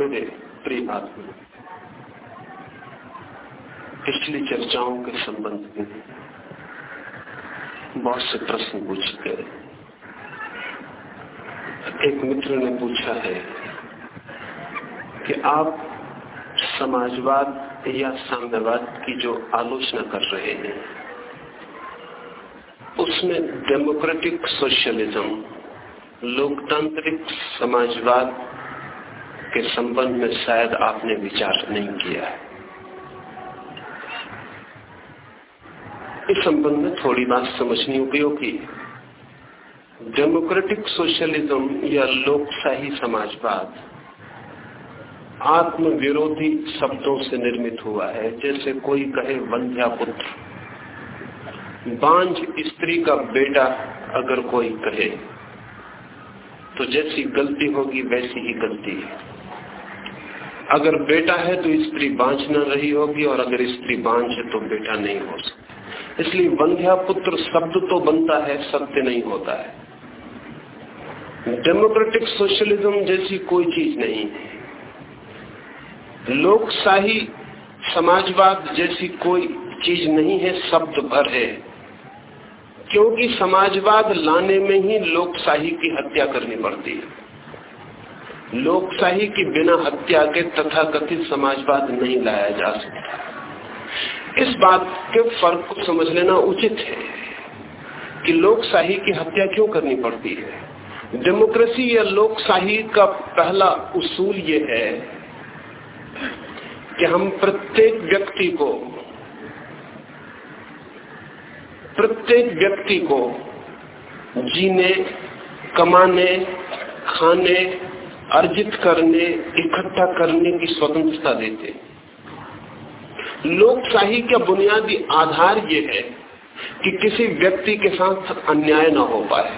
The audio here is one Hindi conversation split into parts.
मेरे प्रिय आत्मा पिछली चर्चाओं के संबंध में बहुत से प्रश्न पूछ गए। एक मित्र ने पूछा है कि आप समाजवाद या साम्यवाद की जो आलोचना कर रहे हैं, उसमें डेमोक्रेटिक सोशलिज्म, लोकतांत्रिक समाजवाद के संबंध में शायद आपने विचार नहीं किया है। इस संबंध में थोड़ी बात समझनी उपयोगी डेमोक्रेटिक सोशलिज्म या लोकशाही समाजवाद आत्मविरोधी शब्दों से निर्मित हुआ है, जैसे कोई कहे, वंध्या पुत्र। बांझ स्त्री का बेटा अगर कोई कहे तो जैसी गलती होगी, वैसी ही गलती है। अगर बेटा है तो स्त्री बांझ न रही होगी और अगर स्त्री बांझ है तो बेटा नहीं हो सकता। इसलिए वंध्या पुत्र शब्द तो बनता है, सत्य नहीं होता है। डेमोक्रेटिक सोशलिज्म जैसी कोई चीज़ नहीं है। लोकशाही समाजवाद जैसी कोई चीज़ नहीं है, शब्द भर है। क्योंकि समाजवाद लाने में ही लोकशाही की हत्या करनी पड़ती है। लोकशाही की बिना हत्या के तथा कथित समाजवाद नहीं लाया जा सकता। इस बात के फ़र्क को समझ लेना उचित है कि लोकशाही की हत्या क्यों करनी पड़ती है? डेमोक्रेसी या लोकशाही का पहला उसूल ये है कि हम प्रत्येक व्यक्ति को, प्रत्येक व्यक्ति को जीने, कमाने, खाने अर्जित करने, इकट्ठा करने की स्वतंत्रता देते लोकशाही का बुनियादी आधार ये है कि किसी व्यक्ति के साथ अन्याय न हो पाए।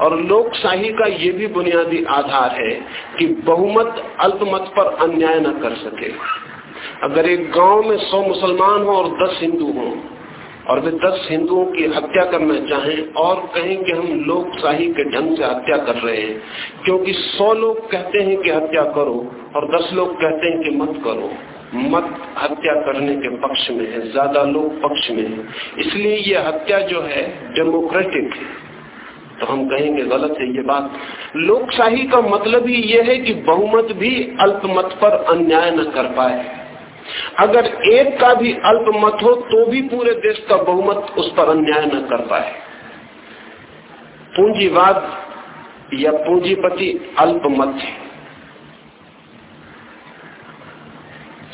और लोकशाही का ये भी बुनियादी आधार है कि बहुमत, अल्पमत पर अन्याय न कर सके। अगर एक गाँव में सौ मुसलमान हो और दस हिंदू हों और वे दस हिंदुओं की हत्या करना चाहें और कहें कि हम लोकशाही के ढंग से हत्या कर रहे हैं। क्योंकि सौ लोग कहते हैं कि हत्या करो और दस लोग कहते हैं कि मत करो। मत हत्या करने के पक्ष में है, ज़्यादा लोग पक्ष में है। इसलिए ये हत्या जो है, डेमोक्रेटिक है। तो हम कहेंगे गलत है ये बात। लोकशाही का मतलब ही ये है कि बहुमत भी अल्पमत पर अन्याय न कर पाए। अगर एक का भी अल्प मत हो तो भी पूरे देश का बहुमत उस पर अन्याय न कर पाए। पूंजीवाद या पूंजीपति अल्प मत है।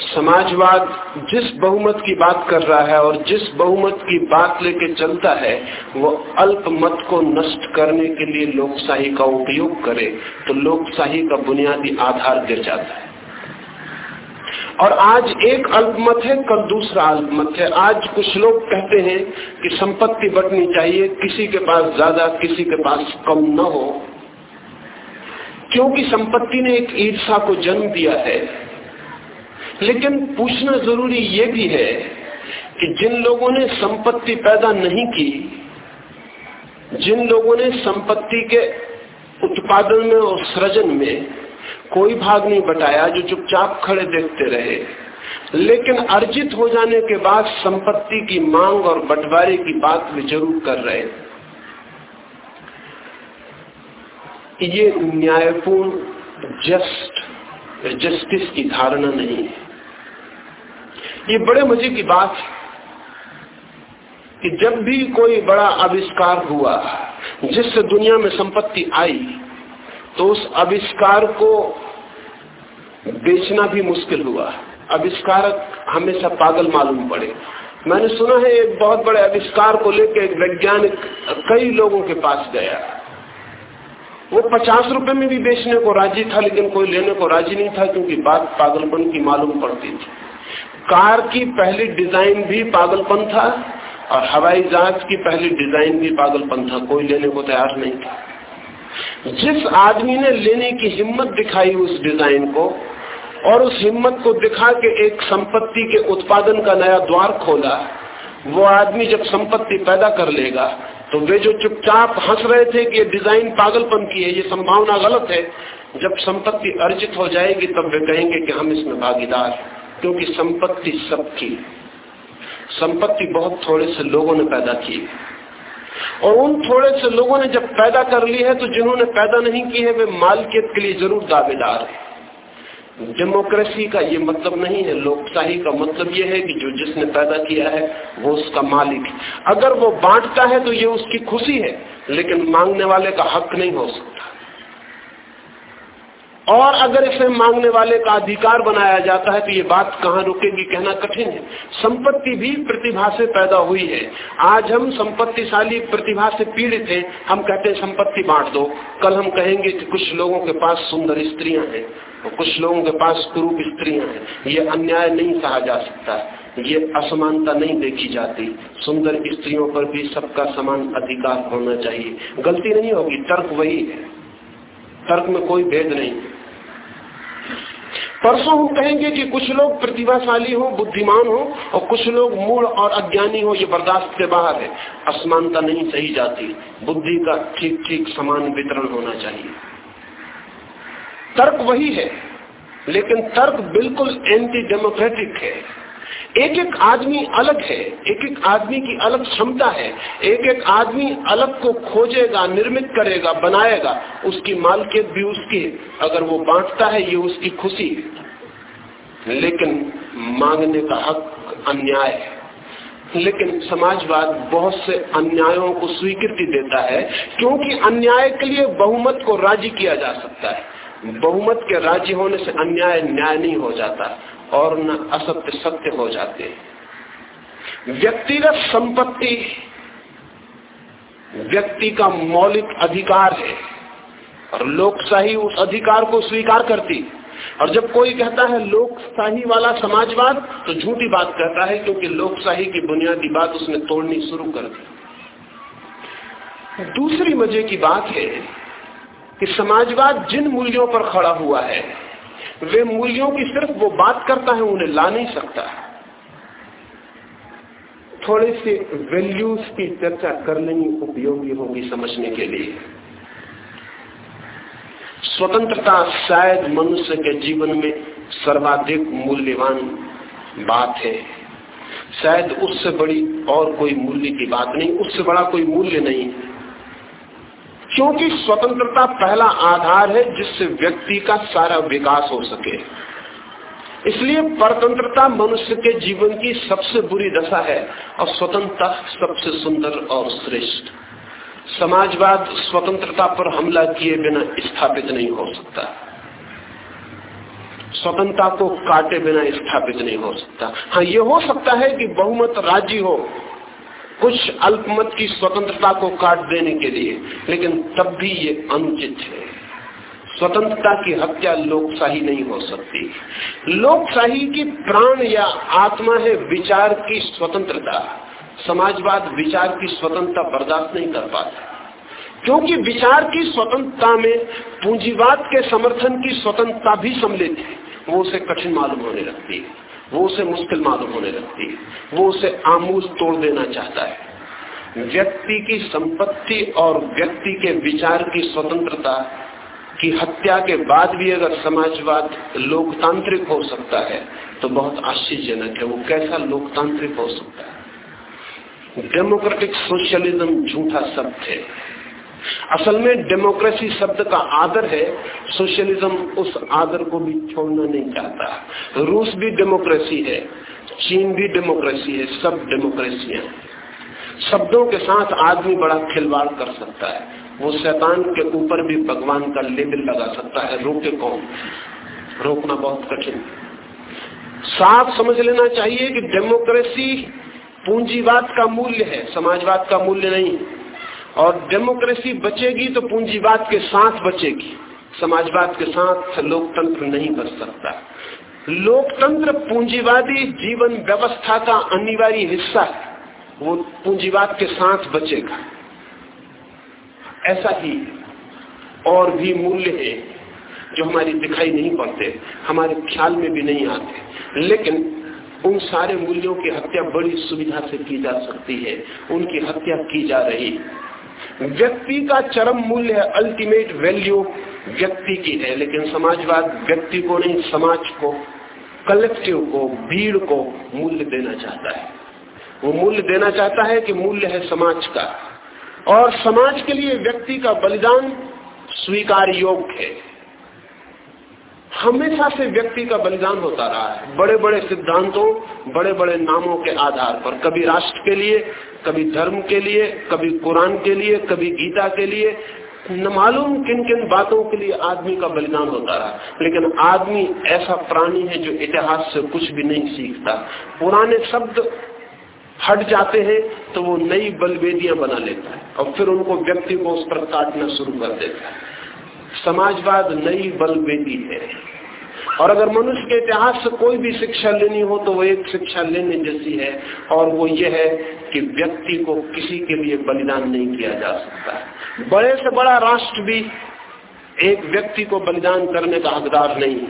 समाजवाद जिस बहुमत की बात कर रहा है और जिस बहुमत की बात लेके चलता है, वो अल्प मत को नष्ट करने के लिए लोकशाही का उपयोग करे तो लोकशाही का बुनियादी आधार गिर जाता है। और आज एक अल्पमत है, कल दूसरा अल्पमत है। आज कुछ लोग कहते हैं कि संपत्ति बटनी चाहिए, किसी के पास ज़्यादा, किसी के पास कम न हो। क्योंकि संपत्ति ने एक ईर्षा को जन्म दिया है। लेकिन पूछना ज़रूरी ये भी है कि जिन लोगों ने संपत्ति पैदा नहीं की, जिन लोगों ने संपत्ति के उत्पादन में और सृजन में कोई भाग नहीं बटाया, जो चुपचाप खड़े देखते रहे। लेकिन अर्जित हो जाने के बाद संपत्ति की मांग और बंटवारे की बात भी ज़रूर कर रहे ये न्यायपूर्ण, जस्ट, जस्टिस की धारणा नहीं है। ये बड़े मज़े की बात है कि जब भी कोई बड़ा आविष्कार हुआ, जिससे दुनिया में संपत्ति आई तो उस आविष्कार को बेचना भी मुश्किल हुआ। आविष्कारक हमेशा पागल मालूम पड़े। मैंने सुना है, एक बहुत बड़े आविष्कार को लेकर एक वैज्ञानिक कई लोगों के पास गया। वो पचास रुपए में भी बेचने को राज़ी था, लेकिन कोई लेने को राज़ी नहीं था, क्योंकि बात पागलपन की मालूम पड़ती थी। कार की पहली डिज़ाइन भी पागलपन था, और हवाई जहाज़ की पहली डिज़ाइन भी पागलपन था। कोई लेने को तैयार नहीं था। जिस आदमी ने लेने की हिम्मत दिखाई उस डिज़ाइन को, और उस हिम्मत को दिखा के एक संपत्ति के उत्पादन का नया द्वार खोला, वो आदमी जब संपत्ति पैदा कर लेगा तो वे जो चुपचाप हंस रहे थे कि ये डिज़ाइन पागलपन की है, ये संभावना गलत है, जब संपत्ति अर्जित हो जाएगी, तब वे कहेंगे कि हम इसमें भागीदार क्योंकि संपत्ति सबकी संपत्ति बहुत थोड़े से लोगों ने पैदा की और उन थोड़े से लोगों ने जब पैदा कर ली है तो जिन्होंने पैदा नहीं की है, वे मालकियत के लिए ज़रूर दावेदार है। डेमोक्रेसी का ये मतलब नहीं है, लोकशाही का मतलब ये है कि जो जिसने पैदा किया है, वो उसका मालिक है। अगर वो बांटता है तो ये उसकी खुशी है, लेकिन मांगने वाले का हक नहीं हो सकता। और अगर इसे मांगने वाले का अधिकार बनाया जाता है तो ये बात कहाँ रुकेगी कहना कठिन है। संपत्ति भी प्रतिभा से पैदा हुई है। आज हम संपत्तिशाली प्रतिभा से पीड़ित हैं। हम कहते हैं, संपत्ति बांट दो। कल हम कहेंगे कि कुछ लोगों के पास सुंदर स्त्रियाँ हैं और कुछ लोगों के पास कुरूप स्त्रियाँ हैं। ये अन्याय नहीं कहा जा सकता। ये असमानता नहीं देखी जाती। सुंदर स्त्रियों पर भी सबका समान अधिकार होना चाहिए। गलती नहीं होगी, तर्क वही है। तर्क में कोई भेद नहीं। परसों हम कहेंगे कि कुछ लोग प्रतिभाशाली हो, बुद्धिमान हो, और कुछ लोग मूल और अज्ञानी हो, ये बर्दाश्त के बाहर है। असमानता नहीं सही जाती। बुद्धि का ठीक ठीक समान वितरण होना चाहिए। तर्क वही है, लेकिन तर्क बिल्कुल एंटी डेमोक्रेटिक है। एक एक आदमी अलग है एक एक आदमी की अलग क्षमता है एक एक आदमी अलग को खोजेगा, निर्मित करेगा, बनाएगा, उसकी मालकियत भी उसकी अगर वो बांटता है, ये उसकी खुशी। लेकिन मांगने का हक अन्याय है। लेकिन समाजवाद बहुत से अन्यायों को स्वीकृति देता है, क्योंकि अन्याय के लिए बहुमत को राज़ी किया जा सकता है। बहुमत के राज़ी होने से अन्याय न्याय नहीं हो जाता। और न असत्य सत्य हो जाते व्यक्तिगत संपत्ति, व्यक्ति का मौलिक अधिकार है, और लोकशाही उस अधिकार को स्वीकार करती। और जब कोई कहता है लोकशाही वाला समाजवाद तो झूठी बात कहता है, क्योंकि लोकशाही की बुनियादी बात उसने तोड़नी शुरू कर दी। दूसरी मज़े की बात है कि समाजवाद जिन मूल्यों पर खड़ा हुआ है वे मूल्यों की सिर्फ़ वो बात करता है, उन्हें ला नहीं सकता। थोड़े से वैल्यूज़ की चर्चा कर लेनी उपयोगी होगी समझने के लिए। स्वतंत्रता शायद मनुष्य के जीवन में सर्वाधिक मूल्यवान बात है। शायद उससे बड़ी और कोई मूल्य की बात नहीं, उससे बड़ा कोई मूल्य नहीं। क्योंकि स्वतंत्रता पहला आधार है जिससे व्यक्ति का सारा विकास हो सके। इसलिए परतंत्रता मनुष्य के जीवन की सबसे बुरी दशा है और स्वतंत्रता सबसे सुंदर और श्रेष्ठ। समाजवाद स्वतंत्रता पर हमला किए बिना स्थापित नहीं हो सकता। स्वतंत्रता को काटे बिना स्थापित नहीं हो सकता। हाँ ये हो सकता है कि बहुमत राज्य हो कुछ अल्पमत की स्वतंत्रता को काट देने के लिए, लेकिन तब भी ये अनुचित है। स्वतंत्रता की हत्या लोकशाही नहीं हो सकती। लोकशाही की प्राण या आत्मा है विचार की स्वतंत्रता। समाजवाद विचार की स्वतंत्रता बर्दाश्त नहीं कर पाता। क्योंकि विचार की स्वतंत्रता में पूंजीवाद के समर्थन की स्वतंत्रता भी सम्मिलित है, वो उसे कठिन मालूम होने लगती है। वो उसे मुश्किल मालूम होने लगती है। वो उसे आमूल तोड़ देना चाहता है। व्यक्ति की संपत्ति और व्यक्ति के विचार की स्वतंत्रता की हत्या के बाद भी अगर समाजवाद लोकतांत्रिक हो सकता है तो बहुत आश्चर्यजनक है वो कैसा लोकतांत्रिक हो सकता है। डेमोक्रेटिक सोशलिज्म झूठा शब्द है। असल में डेमोक्रेसी शब्द का आदर है, सोशलिज्म उस आदर को भी छोड़ना नहीं चाहता। रूस भी डेमोक्रेसी है, चीन भी डेमोक्रेसी है, सब डेमोक्रेसियाँ शब्दों के साथ आदमी बड़ा खिलवाड़ कर सकता है। वो शैतान के ऊपर भी भगवान का लेबल लगा सकता है। रोके कौन? रोकना बहुत कठिन। साफ़ समझ लेना चाहिए कि डेमोक्रेसी पूंजीवाद का मूल्य है, समाजवाद का मूल्य नहीं। और डेमोक्रेसी बचेगी तो पूंजीवाद के साथ बचेगी। समाजवाद के साथ लोकतंत्र नहीं बच सकता। लोकतंत्र पूंजीवादी जीवन व्यवस्था का अनिवार्य हिस्सा है। वो पूंजीवाद के साथ बचेगा। ऐसा ही और भी मूल्य है जो हमारी दिखाई नहीं पड़ते, हमारे ख्याल में भी नहीं आते। लेकिन उन सारे मूल्यों की हत्या बड़ी सुविधा से की जा सकती है। उनकी हत्या की जा रही व्यक्ति का चरम मूल्य अल्टीमेट वैल्यू व्यक्ति की है, लेकिन समाजवाद व्यक्ति को नहीं, समाज को कलेक्टिव को, भीड़ को मूल्य देना चाहता है। वो मूल्य देना चाहता है कि मूल्य है समाज का। और समाज के लिए व्यक्ति का बलिदान स्वीकार योग्य है। हमेशा से व्यक्ति का बलिदान होता रहा है। बड़े बड़े सिद्धांतों बड़े बड़े नामों के आधार पर। कभी राष्ट्र के लिए, कभी धर्म के लिए, कभी कुरान के लिए, कभी गीता के लिए। न मालूम किन किन बातों के लिए आदमी का बलिदान होता रहा। लेकिन आदमी ऐसा प्राणी है जो इतिहास से कुछ भी नहीं सीखता। पुराने शब्द हट जाते हैं तो वो नई बलवेदियाँ बना लेता है। और फिर उनको व्यक्ति को उस पर काटना शुरू कर देता है। समाजवाद नई बलवेदी है। और अगर मनुष्य के इतिहास से कोई भी शिक्षा लेनी हो तो वो एक शिक्षा लेने जैसी है। और वो ये है कि व्यक्ति को किसी के लिए बलिदान नहीं किया जा सकता। बड़े से बड़ा राष्ट्र भी एक व्यक्ति को बलिदान करने का हकदार नहीं। है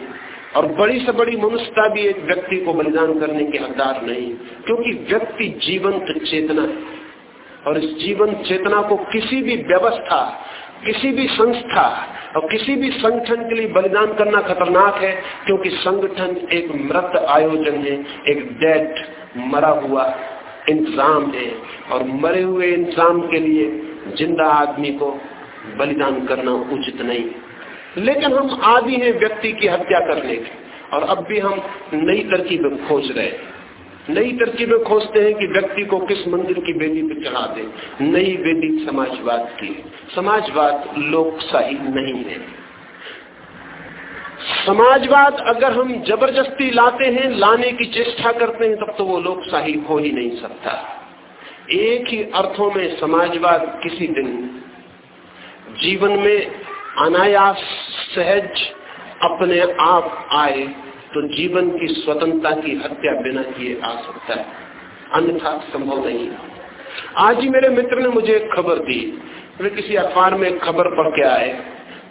और बड़ी से बड़ी मनुष्यता भी एक व्यक्ति को बलिदान करने के हकदार नहीं। क्योंकि व्यक्ति जीवंत चेतना है। और इस जीवन चेतना को किसी भी व्यवस्था किसी भी संस्था और किसी भी संगठन के लिए बलिदान करना खतरनाक है, क्योंकि संगठन एक मृत आयोजन है, एक डेड, मरा हुआ इंतज़ाम है। और मरे हुए इंतज़ाम के लिए ज़िंदा आदमी को बलिदान करना उचित नहीं। लेकिन हम आदि हैं व्यक्ति की हत्या करने के और अब भी हम नई तरकीबें खोज रहे हैं। नई तरकीबें खोजते हैं कि व्यक्ति को किस मंदिर की बेदी पर चढ़ा दे। नई बेदी समाजवाद की समाजवाद लोकशाही नहीं है। समाजवाद अगर हम ज़बरदस्ती लाते हैं, लाने की चेष्टा करते हैं, तब तो वो लोकशाही हो ही नहीं सकता। एक ही अर्थों में समाजवाद किसी दिन जीवन में अनायास, सहज, अपने आप आए तो जीवन की स्वतंत्रता की हत्या बिना किए आ सकता है। अन्यथा संभव नहीं आज ही मेरे मित्र ने मुझे खबर दी। वे किसी अखबार में खबर पढ़ के आए।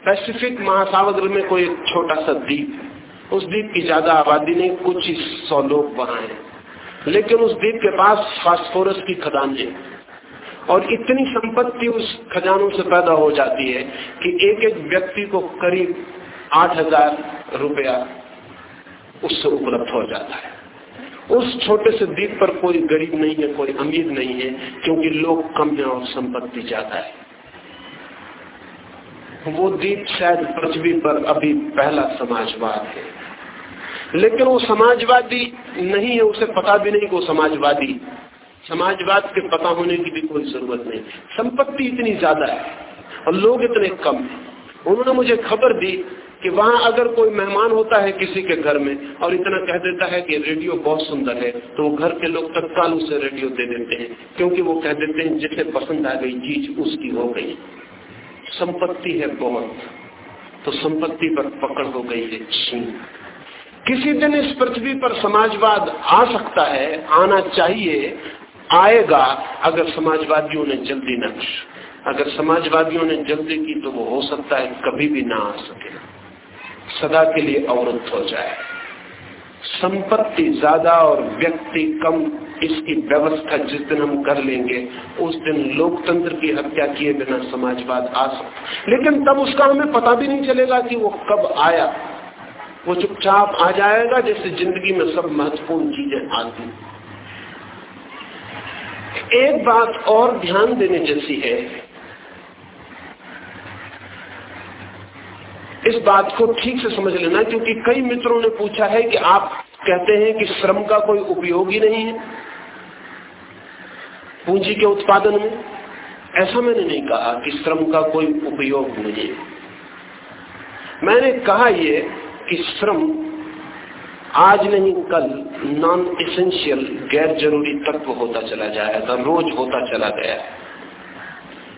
पैसिफिक महासागर में कोई छोटा सा द्वीप उस द्वीप की ज़्यादा आबादी नहीं, कुछ ही सौ लोग वहाँ हैं। लेकिन उस द्वीप के पास फास्फोरस की खदान है। और इतनी संपत्ति उस खजानों से पैदा हो जाती है कि एक एक व्यक्ति को करीब आठ हज़ार रुपया उससे उपलब्ध हो जाता है। उस छोटे से द्वीप पर कोई गरीब नहीं है, कोई अमीर नहीं है, क्योंकि लोग कम है और संपत्ति ज़्यादा है। वो द्वीप शायद पृथ्वी पर अभी पहला समाजवाद है। लेकिन वो समाजवादी नहीं है, उसे पता भी नहीं कि वो समाजवादी। समाजवाद के पता होने की भी कोई ज़रूरत नहीं। संपत्ति इतनी ज़्यादा है और लोग इतने कम हैं। उन्होंने मुझे खबर दी कि वहाँ अगर कोई मेहमान होता है किसी के घर में और इतना कह देता है कि रेडियो बहुत सुंदर है तो घर के लोग तत्काल उसे रेडियो दे देते हैं, क्योंकि वो कह देते हैं, जिसे पसंद आ गई चीज़ उसकी हो गई। संपत्ति है बहुत तो संपत्ति पर पकड़ हो गई है छीन किसी दिन इस पृथ्वी पर समाजवाद आ सकता है, आना चाहिए, आएगा, अगर समाजवादियों ने जल्दी न अगर समाजवादियों ने जल्दी की तो वो हो सकता है कभी भी ना आ सके। सदा के लिए अवरुद्ध हो जाए। संपत्ति ज़्यादा और व्यक्ति कम, इसकी व्यवस्था जिस दिन हम कर लेंगे, उस दिन लोकतंत्र की हत्या किए बिना समाजवाद आ सकता लेकिन तब उसका हमें पता भी नहीं चलेगा कि वो कब आया। वो चुपचाप आ जाएगा, जैसे ज़िंदगी में सब महत्वपूर्ण चीज़ें आती एक बात और ध्यान देने जैसी है इस बात को ठीक से समझ लेना, क्योंकि कई मित्रों ने पूछा है कि आप कहते हैं कि श्रम का कोई उपयोग ही नहीं है पूंजी के उत्पादन में। ऐसा मैंने नहीं कहा कि श्रम का कोई उपयोग नहीं है। मैंने कहा यह कि श्रम आज नहीं, कल नॉन एसेंशियल गैर ज़रूरी तत्व होता चला जाएगा, रोज होता चला गया है।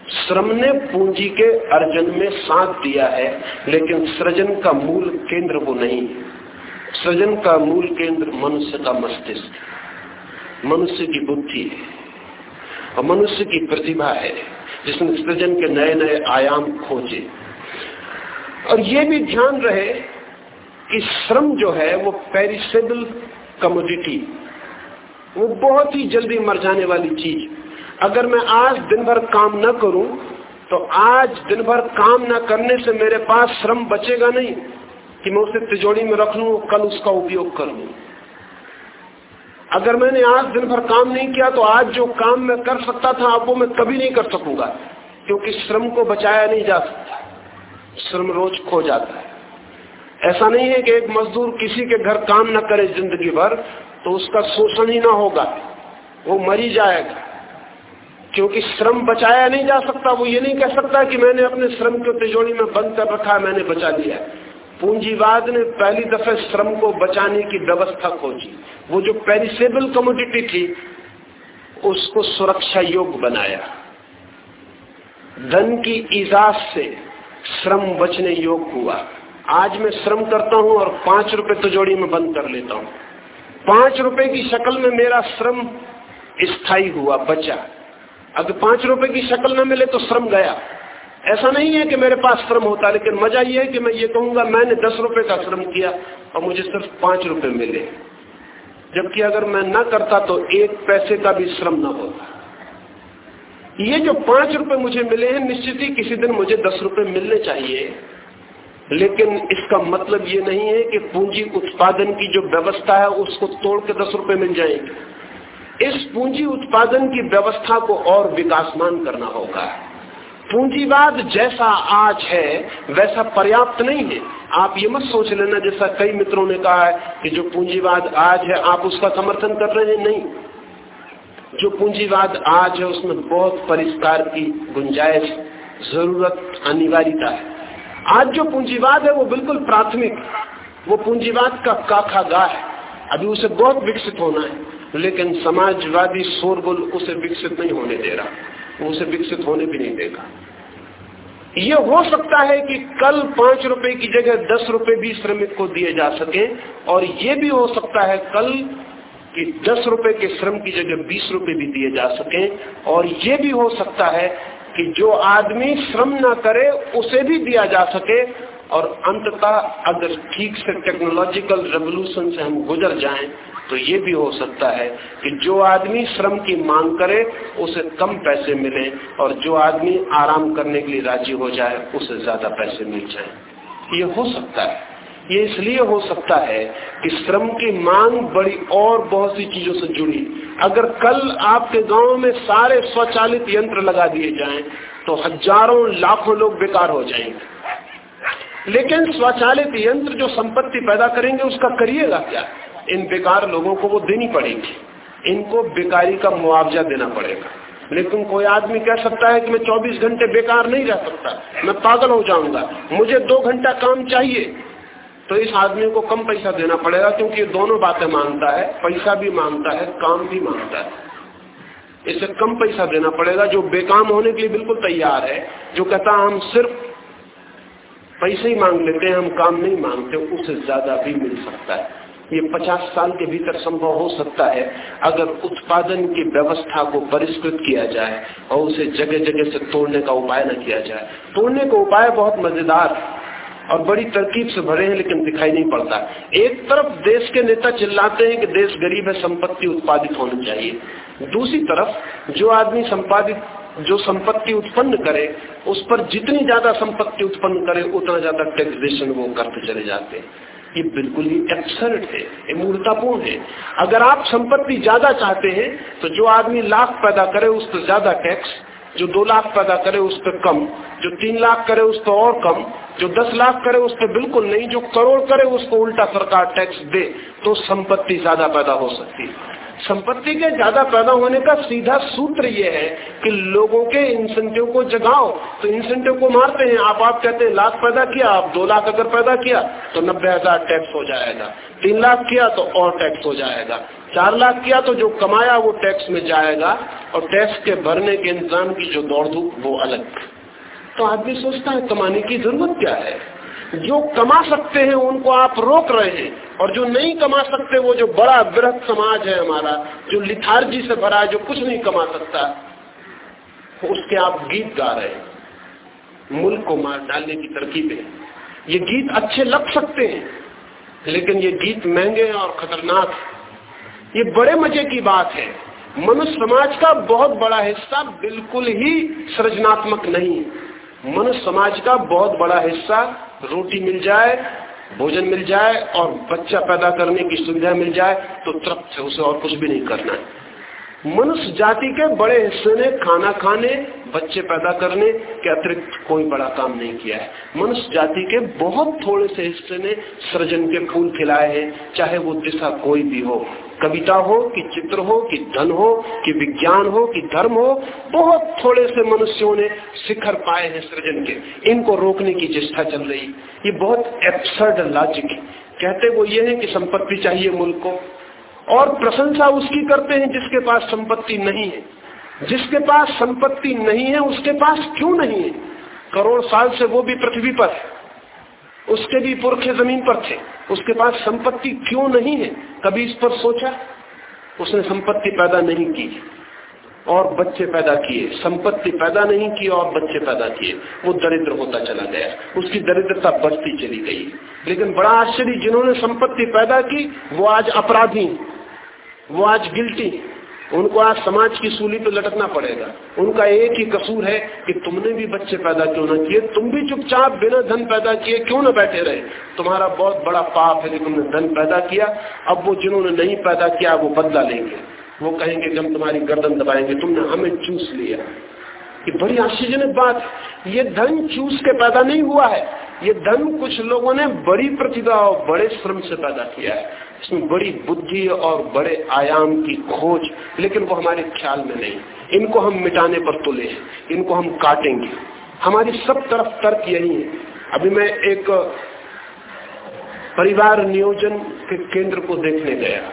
श्रम ने पूंजी के अर्जन में साथ दिया है, लेकिन सृजन का मूल केंद्र वो नहीं। सृजन का मूल केंद्र मनुष्य का मस्तिष्क। मनुष्य की बुद्धि है, और मनुष्य की प्रतिभा है, जिसने सृजन के नए नए आयाम खोजे। और ये भी ध्यान रहे कि श्रम जो है, वो पेरिसेबल कमोडिटी वो बहुत ही जल्दी मर जाने वाली चीज़। अगर मैं आज दिन भर काम न करूँ तो आज दिन भर काम न करने से मेरे पास श्रम बचेगा नहीं कि मैं उसे तिजोड़ी में रख लू, कल उसका उपयोग कर लू। अगर मैंने आज दिन भर काम नहीं किया तो आज जो काम मैं कर सकता था, अब वो मैं कभी नहीं कर सकूँगा, क्योंकि श्रम को बचाया नहीं जा सकता। श्रम रोज खो जाता है। ऐसा नहीं है कि एक मजदूर किसी के घर काम न करे ज़िंदगी भर तो उसका शोषण ही ना होगा, वो मरी जाएगा। क्योंकि श्रम बचाया नहीं जा सकता, वो ये नहीं कह सकता कि मैंने अपने श्रम को तिजोड़ी में बंद कर रखा मैंने बचा लिया पूंजीवाद ने पहली दफे श्रम को बचाने की व्यवस्था खोजी। वो जो पेरिसेबल कमोडिटी थी, उसको सुरक्षा योग बनाया। धन की इजाज से श्रम बचने योग हुआ। आज मैं श्रम करता हूँ और पाँच रुपए तो जोड़ी में बंद कर लेता हूँ। पाँच रुपए की शक्ल में मेरा श्रम स्थायी हुआ, बचा। अगर पाँच रुपए की शक्ल न मिले तो श्रम गया। ऐसा नहीं है कि मेरे पास श्रम होता, लेकिन मज़ा यह है कि मैं ये कहूँगा, मैंने दस रुपए का श्रम किया और मुझे सिर्फ़ पाँच रुपए मिले। जबकि अगर मैं न करता तो एक पैसे का भी श्रम न होता। ये जो पाँच रुपए मुझे मिले हैं, निश्चित ही किसी दिन मुझे दस रुपए मिलने चाहिए। लेकिन इसका मतलब ये नहीं है कि पूंजी उत्पादन की जो व्यवस्था है, उसको तोड़ के दस रुपए मिल जाएँगे। इस पूंजी उत्पादन की व्यवस्था को और विकासमान करना होगा। पूंजीवाद जैसा आज है, वैसा पर्याप्त नहीं है। आप ये मत सोच लेना, जैसा कई मित्रों ने कहा है कि जो पूंजीवाद आज है, आप उसका समर्थन कर रहे हैं? नहीं। जो पूंजीवाद आज है, उसमें बहुत परिष्कार की गुंजाइश, ज़रूरत, अनिवार्यता है। आज जो पूंजीवाद है, वो बिल्कुल प्राथमिक। वो पूंजीवाद का काखा गा है। अभी उसे बहुत विकसित होना है। लेकिन समाजवादी शोरगुल उसे विकसित नहीं होने दे रहा, उसे विकसित होने भी नहीं देगा। ये हो सकता है कि कल पाँच रुपए की जगह दस रुपए भी श्रमिक को दिए जा सके, और ये भी हो सकता है कल कि दस रुपए के श्रम की जगह बीस रुपए भी दिए जा सके, और ये भी हो सकता है कि जो आदमी श्रम ना करे, उसे भी दिया जा सके, और अंततः अगर ठीक से टेक्नोलॉजिकल रेवोल्यूशन से हम गुजर जाएँ तो ये भी हो सकता है कि जो आदमी श्रम की मांग करे, उसे कम पैसे मिले और जो आदमी आराम करने के लिए राज़ी हो जाए, उसे ज़्यादा पैसे मिल जाए। ये हो सकता है। ये इसलिए हो सकता है कि श्रम की मांग बड़ी और बहुत सी चीज़ों से जुड़ी। अगर कल आपके गाँव में सारे स्वचालित यंत्र लगा दिए जाएँ तो हज़ारों लाखों लोग बेकार हो जाएँगे। लेकिन स्वचालित यंत्र जो संपत्ति पैदा करेंगे, उसका करिएगा क्या? इन बेकार लोगों को वो देनी पड़ेगी। इनको बेकारी का मुआवजा देना पड़ेगा। लेकिन कोई आदमी कह सकता है कि मैं 24 घंटे बेकार नहीं रह सकता, मैं पागल हो जाऊँगा, मुझे दो घंटा काम चाहिए। तो इस आदमी को कम पैसा देना पड़ेगा क्योंकि ये दोनों बातें माँगता है, पैसा भी माँगता है, काम भी माँगता है। इसे कम पैसा देना पड़ेगा जो बेकाम होने के लिए बिल्कुल तैयार है, जो कहता हम सिर्फ़ पैसे ही मांग लेते हैं, हम काम नहीं मांगते उससे ज़्यादा भी मिल सकता है। ये 50 साल के भीतर संभव हो सकता है, अगर उत्पादन की व्यवस्था को परिष्कृत किया जाए और उसे जगह जगह से तोड़ने का उपाय न किया जाए। तोड़ने का उपाय बहुत मज़ेदार और बड़ी तरकीब से भरे हैं, लेकिन दिखाई नहीं पड़ता। एक तरफ़ देश के नेता चिल्लाते हैं कि देश गरीब है, संपत्ति उत्पादित होनी चाहिए। दूसरी तरफ़ जो आदमी संपादित, जो संपत्ति उत्पन्न करे, उस पर जितनी ज़्यादा संपत्ति उत्पन्न करे, उतना ज़्यादा टैक्सेशन वो करते चले जाते हैं। ये बिल्कुल ही एक्सर्ट है, ये मूर्तापूर्ण है। अगर आप संपत्ति ज़्यादा चाहते हैं तो जो आदमी लाख पैदा करे उस पर ज़्यादा टैक्स जो दो लाख पैदा करे उस पर कम, जो तीन लाख करे उस पर और कम जो दस लाख करे उस पर बिल्कुल नहीं, जो करोड़ करे उसको उल्टा सरकार टैक्स दे तो संपत्ति ज़्यादा पैदा हो सकती है। संपत्ति के ज़्यादा पैदा होने का सीधा सूत्र ये है कि लोगों के इंसेंटिव को जगाओ तो इंसेंटिव को मारते हैं। आप आप कहते हैं, लाख पैदा किया, आप दो लाख अगर पैदा किया तो नब्बे हज़ार टैक्स हो जाएगा। तीन लाख किया तो और टैक्स हो जाएगा। चार लाख किया तो जो कमाया, वो टैक्स में जाएगा। और टैक्स के भरने के इंतज़ाम की जो दौड़ धूप, वो अलग तो आदमी सोचता है, कमाने की ज़रूरत क्या है? जो कमा सकते हैं, उनको आप रोक रहे हैं। और जो नहीं कमा सकते, वो जो बड़ा वृहद समाज है हमारा, जो लिथार्जी से भरा है, जो कुछ नहीं कमा सकता, उसके आप गीत गा रहे हैं। मुल्क को मार डालने की तरकीबें ये गीत अच्छे लग सकते हैं, लेकिन ये गीत महँगे और खतरनाक है। ये बड़े मज़े की बात है। मनुष्य समाज का बहुत बड़ा हिस्सा बिल्कुल ही सृजनात्मक नहीं है। मनुष्य समाज का बहुत बड़ा हिस्सा रोटी मिल जाए, भोजन मिल जाए और बच्चा पैदा करने की सुविधा मिल जाए तो तृप्त है, उसे और कुछ भी नहीं करना है। मनुष्य जाति के बड़े हिस्से ने खाना खाने, बच्चे पैदा करने के अतिरिक्त कोई बड़ा काम नहीं किया है। मनुष्य जाति के बहुत थोड़े से हिस्से ने सृजन के फूल खिलाए हैं, चाहे वो दिशा कोई भी हो। कविता हो, कि चित्र हो, कि धन हो, कि विज्ञान हो, कि धर्म हो, बहुत थोड़े से मनुष्यों ने शिखर पाए हैं सृजन के। इनको रोकने की चेष्टा चल रही। ये बहुत एब्सर्ड लॉजिक कहते वो ये है कि संपत्ति चाहिए मुल्क को। और प्रशंसा उसकी करते हैं जिसके पास संपत्ति नहीं है। जिसके पास संपत्ति नहीं है, उसके पास क्यों नहीं है? करोड़ साल से वो भी पृथ्वी पर है। उसके भी पुरखे ज़मीन पर थे। उसके पास संपत्ति क्यों नहीं है? कभी इस पर सोचा? उसने संपत्ति पैदा नहीं की। और बच्चे पैदा किए। संपत्ति पैदा नहीं की और बच्चे पैदा किए। वो दरिद्र होता चला गया। उसकी दरिद्रता बढ़ती चली गई। लेकिन बड़ा आश्चर्य, जिन्होंने संपत्ति पैदा की, वो आज अपराधी वो आज गिल्टी उनको आज समाज की सूली पे लटकना पड़ेगा। उनका एक ही कसूर है कि तुमने भी बच्चे पैदा क्यों ना किए? तुम भी चुपचाप बिना धन पैदा किए क्यों ना बैठे रहे? तुम्हारा बहुत बड़ा पाप है कि तुमने धन पैदा किया। अब वो जिन्होंने नहीं पैदा किया, वो बदला लेंगे। वो कहेंगे कि हम तुम्हारी गर्दन दबाएँगे। तुमने हमें चूस लिया। ये बड़ी आश्चर्यजनक बात ये धन चूस के पैदा नहीं हुआ है। ये धन कुछ लोगों ने बड़ी प्रतिभा और बड़े श्रम से पैदा किया है। इसमें बड़ी बुद्धि और बड़े आयाम की खोज, लेकिन वो हमारे ख्याल में नहीं। इनको हम मिटाने पर तुले हैं, इनको हम काटेंगे। हमारी सब तरफ़ तर्क यही है। अभी मैं एक परिवार नियोजन के केंद्र को देखने गया।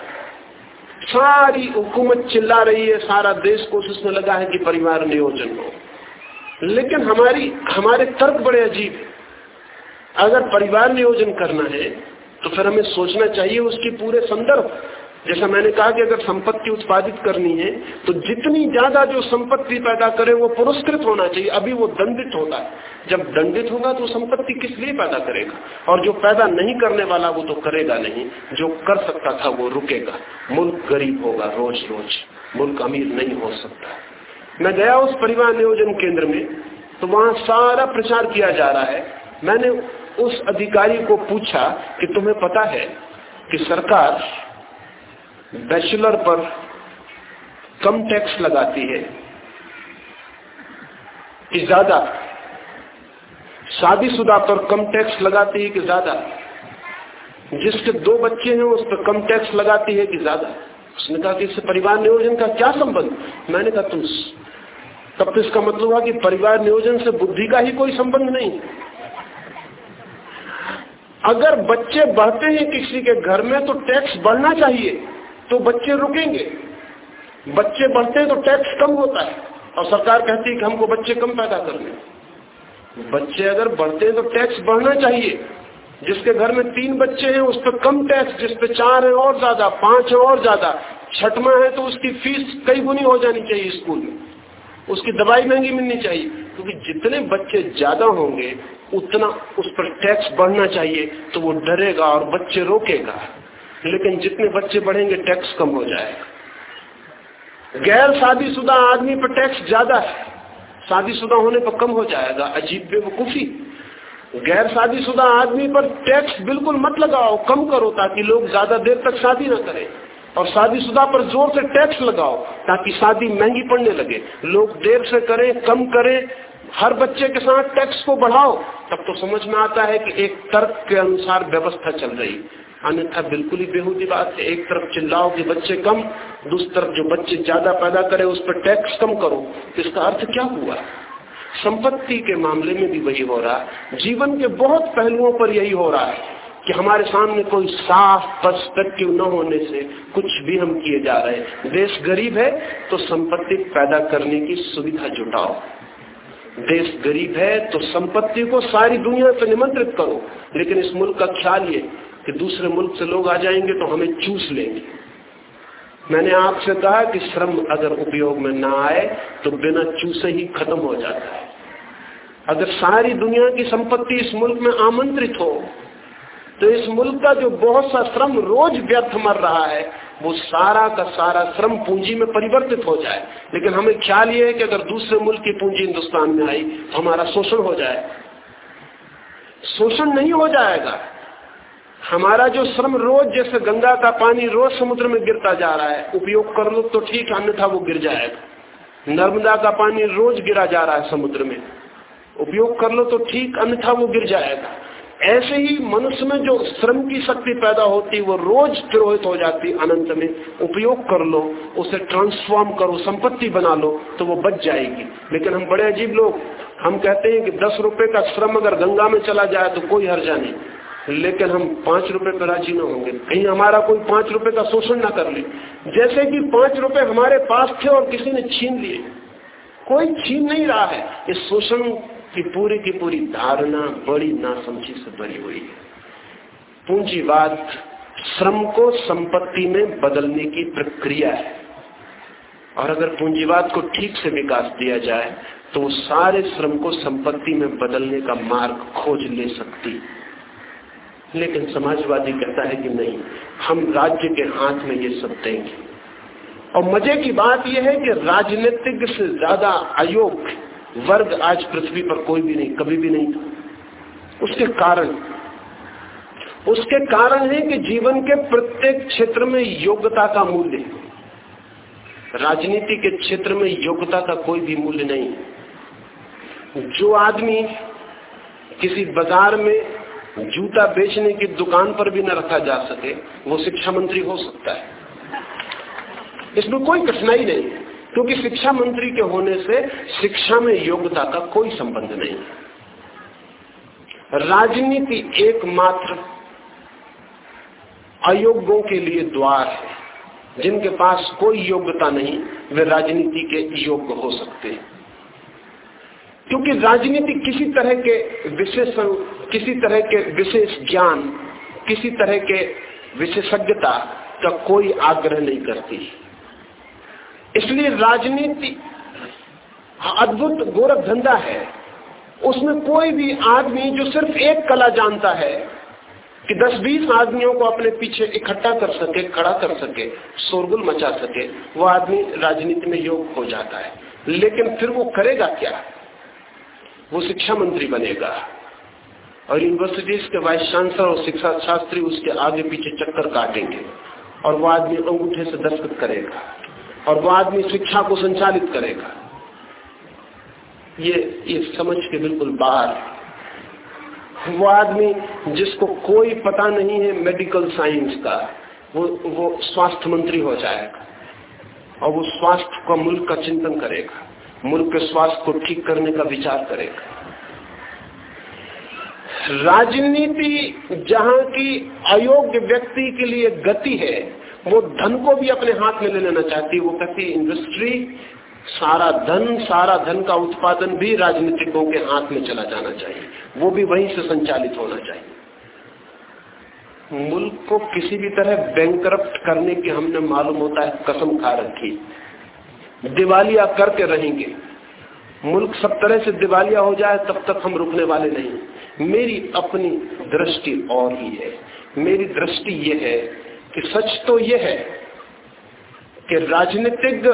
सारी हुकूमत चिल्ला रही है, सारा देश कोशिश में लगा है कि परिवार नियोजन हो। लेकिन हमारी, हमारे तर्क बड़े अजीब अगर परिवार नियोजन करना है तो फिर हमें सोचना चाहिए उसके पूरे संदर्भ। जैसा मैंने कहा कि अगर संपत्ति उत्पादित करनी है तो जितनी ज़्यादा जो संपत्ति पैदा करे, वो पुरस्कृत होना चाहिए। अभी वो दंडित होता है जब दंडित होगा तो संपत्ति किस लिए पैदा करेगा? और जो पैदा नहीं करने वाला, वो तो करेगा नहीं। जो कर सकता था, वो रुकेगा। मुल्क गरीब होगा रोज रोज मुल्क अमीर नहीं हो सकता। मैं गया उस परिवार नियोजन केंद्र में तो वहाँ सारा प्रचार किया जा रहा है। मैंने उस अधिकारी को पूछा कि तुम्हें पता है कि सरकार बैचलर पर कम टैक्स लगाती है ज़्यादा शादीशुदा पर कम टैक्स लगाती है कि ज़्यादा? जिसके दो बच्चे हैं, उस पर कम टैक्स लगाती है कि ज़्यादा? उसने कहा कि इससे परिवार नियोजन का क्या संबंध? मैंने कहा, तुम तब तो इसका मतलब हुआ कि परिवार नियोजन से बुद्धि का ही कोई संबंध नहीं। अगर बच्चे बढ़ते हैं किसी के घर में तो टैक्स बढ़ना चाहिए तो बच्चे रुकेंगे। बच्चे बढ़ते हैं तो टैक्स कम होता है। और सरकार कहती है कि हमको बच्चे कम पैदा करने बच्चे अगर बढ़ते हैं तो टैक्स बढ़ना चाहिए। जिसके घर में तीन बच्चे हैं, उस पर कम टैक्स, जिस पे चार है, और ज़्यादा, पाँच है, और ज़्यादा। छठवा है तो उसकी फ़ीस कई गुनी हो जानी चाहिए स्कूल में। उसकी दवाई महँगी मिलनी चाहिए। क्योंकि जितने बच्चे ज़्यादा होंगे, उतना उस पर टैक्स बढ़ना चाहिए तो वो डरेगा और बच्चे रोकेगा। लेकिन जितने बच्चे बढ़ेंगे टैक्स कम हो जाएगा। गैर शादीशुदा आदमी पर टैक्स ज़्यादा है। शादीशुदा होने पर कम हो जाएगा, अजीब बेवकूफ़ी। गैर शादीशुदा आदमी पर टैक्स बिल्कुल मत लगाओ, कम करो ताकि लोग ज़्यादा देर तक शादी ना करें। और शादीशुदा पर ज़ोर से टैक्स लगाओ, ताकि शादी महँगी पड़ने लगे। लोग देर से करें, कम करें, हर बच्चे के साथ टैक्स को बढ़ाओ। तब तो समझ में आता है कि एक तर्क के अनुसार व्यवस्था चल रही। अन्यथा बिल्कुल ही बेहूदी बात है। एक तरफ़ चिल्लाओ कि बच्चे कम, दूसरी तरफ़ जो बच्चे ज़्यादा पैदा करे, उस पर टैक्स कम करो। इसका अर्थ क्या हुआ? संपत्ति के मामले में भी वही हो रहा। है जीवन के बहुत पहलुओं पर यही हो रहा है। कि हमारे सामने कोई साफ़ पर्सपेक्टिव न होने से कुछ भी हम किए जा रहे हैं। देश गरीब है तो संपत्ति पैदा करने की सुविधा जुटाओ। देश गरीब है तो संपत्ति को सारी दुनिया से निमंत्रित करो। लेकिन इस मुल्क का ख्याल ये कि दूसरे मुल्क से लोग आ जाएँगे तो हमें चूस लेंगे। मैंने आपसे कहा कि श्रम अगर उपयोग में ना आए तो बिना चूसे ही खत्म हो जाता है। अगर सारी दुनिया की संपत्ति इस मुल्क में आमंत्रित हो तो इस मुल्क का जो बहुत सा श्रम रोज व्यर्थ मर रहा है, वो सारा का सारा श्रम पूंजी में परिवर्तित हो जाए। लेकिन हमें ख्याल ये है कि अगर दूसरे मुल्क की पूंजी हिंदुस्तान में आई तो हमारा शोषण हो जाए। शोषण नहीं हो जाएगा। हमारा जो श्रम रोज, जैसे गंगा का पानी रोज समुद्र में गिरता जा रहा है, उपयोग कर लो तो ठीक, अन्यथा वो गिर जाएगा। नर्मदा का पानी रोज गिरा जा रहा है समुद्र में। उपयोग कर लो तो ठीक, अन्यथा वो गिर जाएगा। ऐसे ही मनुष्य में जो श्रम की शक्ति पैदा होती, वो रोज तिरोहित हो जाती अनंत में। उपयोग कर लो, उसे ट्रांसफॉर्म करो, संपत्ति बना लो तो वो बच जाएगी। लेकिन हम बड़े अजीब लोग, हम कहते हैं कि दस रुपए का श्रम अगर गंगा में चला जाए तो कोई हर्जा नहीं। लेकिन हम पाँच रुपए पर राज़ी न होंगे। कहीं हमारा कोई पाँच रुपए का शोषण ना कर ले। जैसे कि पाँच रुपए हमारे पास थे और किसी ने छीन लिए। कोई छीन नहीं रहा है। इस शोषण की पूरी की पूरी धारणा बड़ी नासमझी से भरी हुई है। पूंजीवाद श्रम को संपत्ति में बदलने की प्रक्रिया है। और अगर पूंजीवाद को ठीक से विकास दिया जाए तो सारे श्रम को संपत्ति में बदलने का मार्ग खोज ले सकती। लेकिन समाजवादी कहता है कि नहीं, हम राज्य के हाथ में ये सब देंगे। और मज़े की बात यह है कि राजनीतिक से ज़्यादा अयोग्य वर्ग आज पृथ्वी पर कोई भी नहीं, कभी भी नहीं था। उसके कारण उसके कारण है कि जीवन के प्रत्येक क्षेत्र में योग्यता का मूल्य राजनीति के क्षेत्र में योग्यता का कोई भी मूल्य नहीं जो आदमी किसी बाज़ार में जूता बेचने की दुकान पर भी न रखा जा सके, वो शिक्षा मंत्री हो सकता है। इसमें कोई कठिनाई नहीं क्योंकि शिक्षा मंत्री के होने से शिक्षा में योग्यता का कोई संबंध नहीं। राजनीति एकमात्र अयोग्यों के लिए द्वार है। जिनके पास कोई योग्यता नहीं, वे राजनीति के योग्य हो सकते हैं। क्योंकि राजनीति किसी तरह के विशेष किसी तरह के विशेष ज्ञान, किसी तरह के विशेषज्ञता का कोई आग्रह नहीं करती। इसलिए राजनीति अद्भुत गोरख धंधा है। उसमें कोई भी आदमी जो सिर्फ़ एक कला जानता है कि 10-20 आदमियों को अपने पीछे इकट्ठा कर सके, खड़ा कर सके, शोरगुल मचा सके, वो आदमी राजनीति में योग हो जाता है। लेकिन फिर वो करेगा क्या? वो शिक्षा मंत्री बनेगा। और यूनिवर्सिटीज के वाइस चांसलर और शिक्षा शास्त्री उसके आगे पीछे चक्कर काटेंगे और वो आदमी अंगूठे से दस्तखत करेगा। और वो आदमी शिक्षा को संचालित करेगा। ये ये समझ के बिल्कुल बाहर वो आदमी जिसको कोई पता नहीं है मेडिकल साइंस का, वो वो स्वास्थ्य मंत्री हो जाएगा और वो स्वास्थ्य का मुल्क का चिंतन करेगा। मुल्क के स्वास्थ्य को ठीक करने का विचार करेगा। राजनीति जहाँ की अयोग्य व्यक्ति के लिए गति है वो धन को भी अपने हाथ में ले लेना चाहती, वो कहती, इंडस्ट्री, सारा धन सारा धन का उत्पादन भी राजनीतिकों के हाथ में चला जाना चाहिए। वो भी वहीं से संचालित होना चाहिए। मुल्क को किसी भी तरह बैंक करने की हमने मालूम होता है, कसम खा रखी। दिवालिया करके रहेंगे। मुल्क सब तरह से दिवालिया हो जाए, तब तक हम रुकने वाले नहीं। मेरी अपनी दृष्टि और ही है। मेरी दृष्टि यह है कि सच तो यह है कि राजनीतिक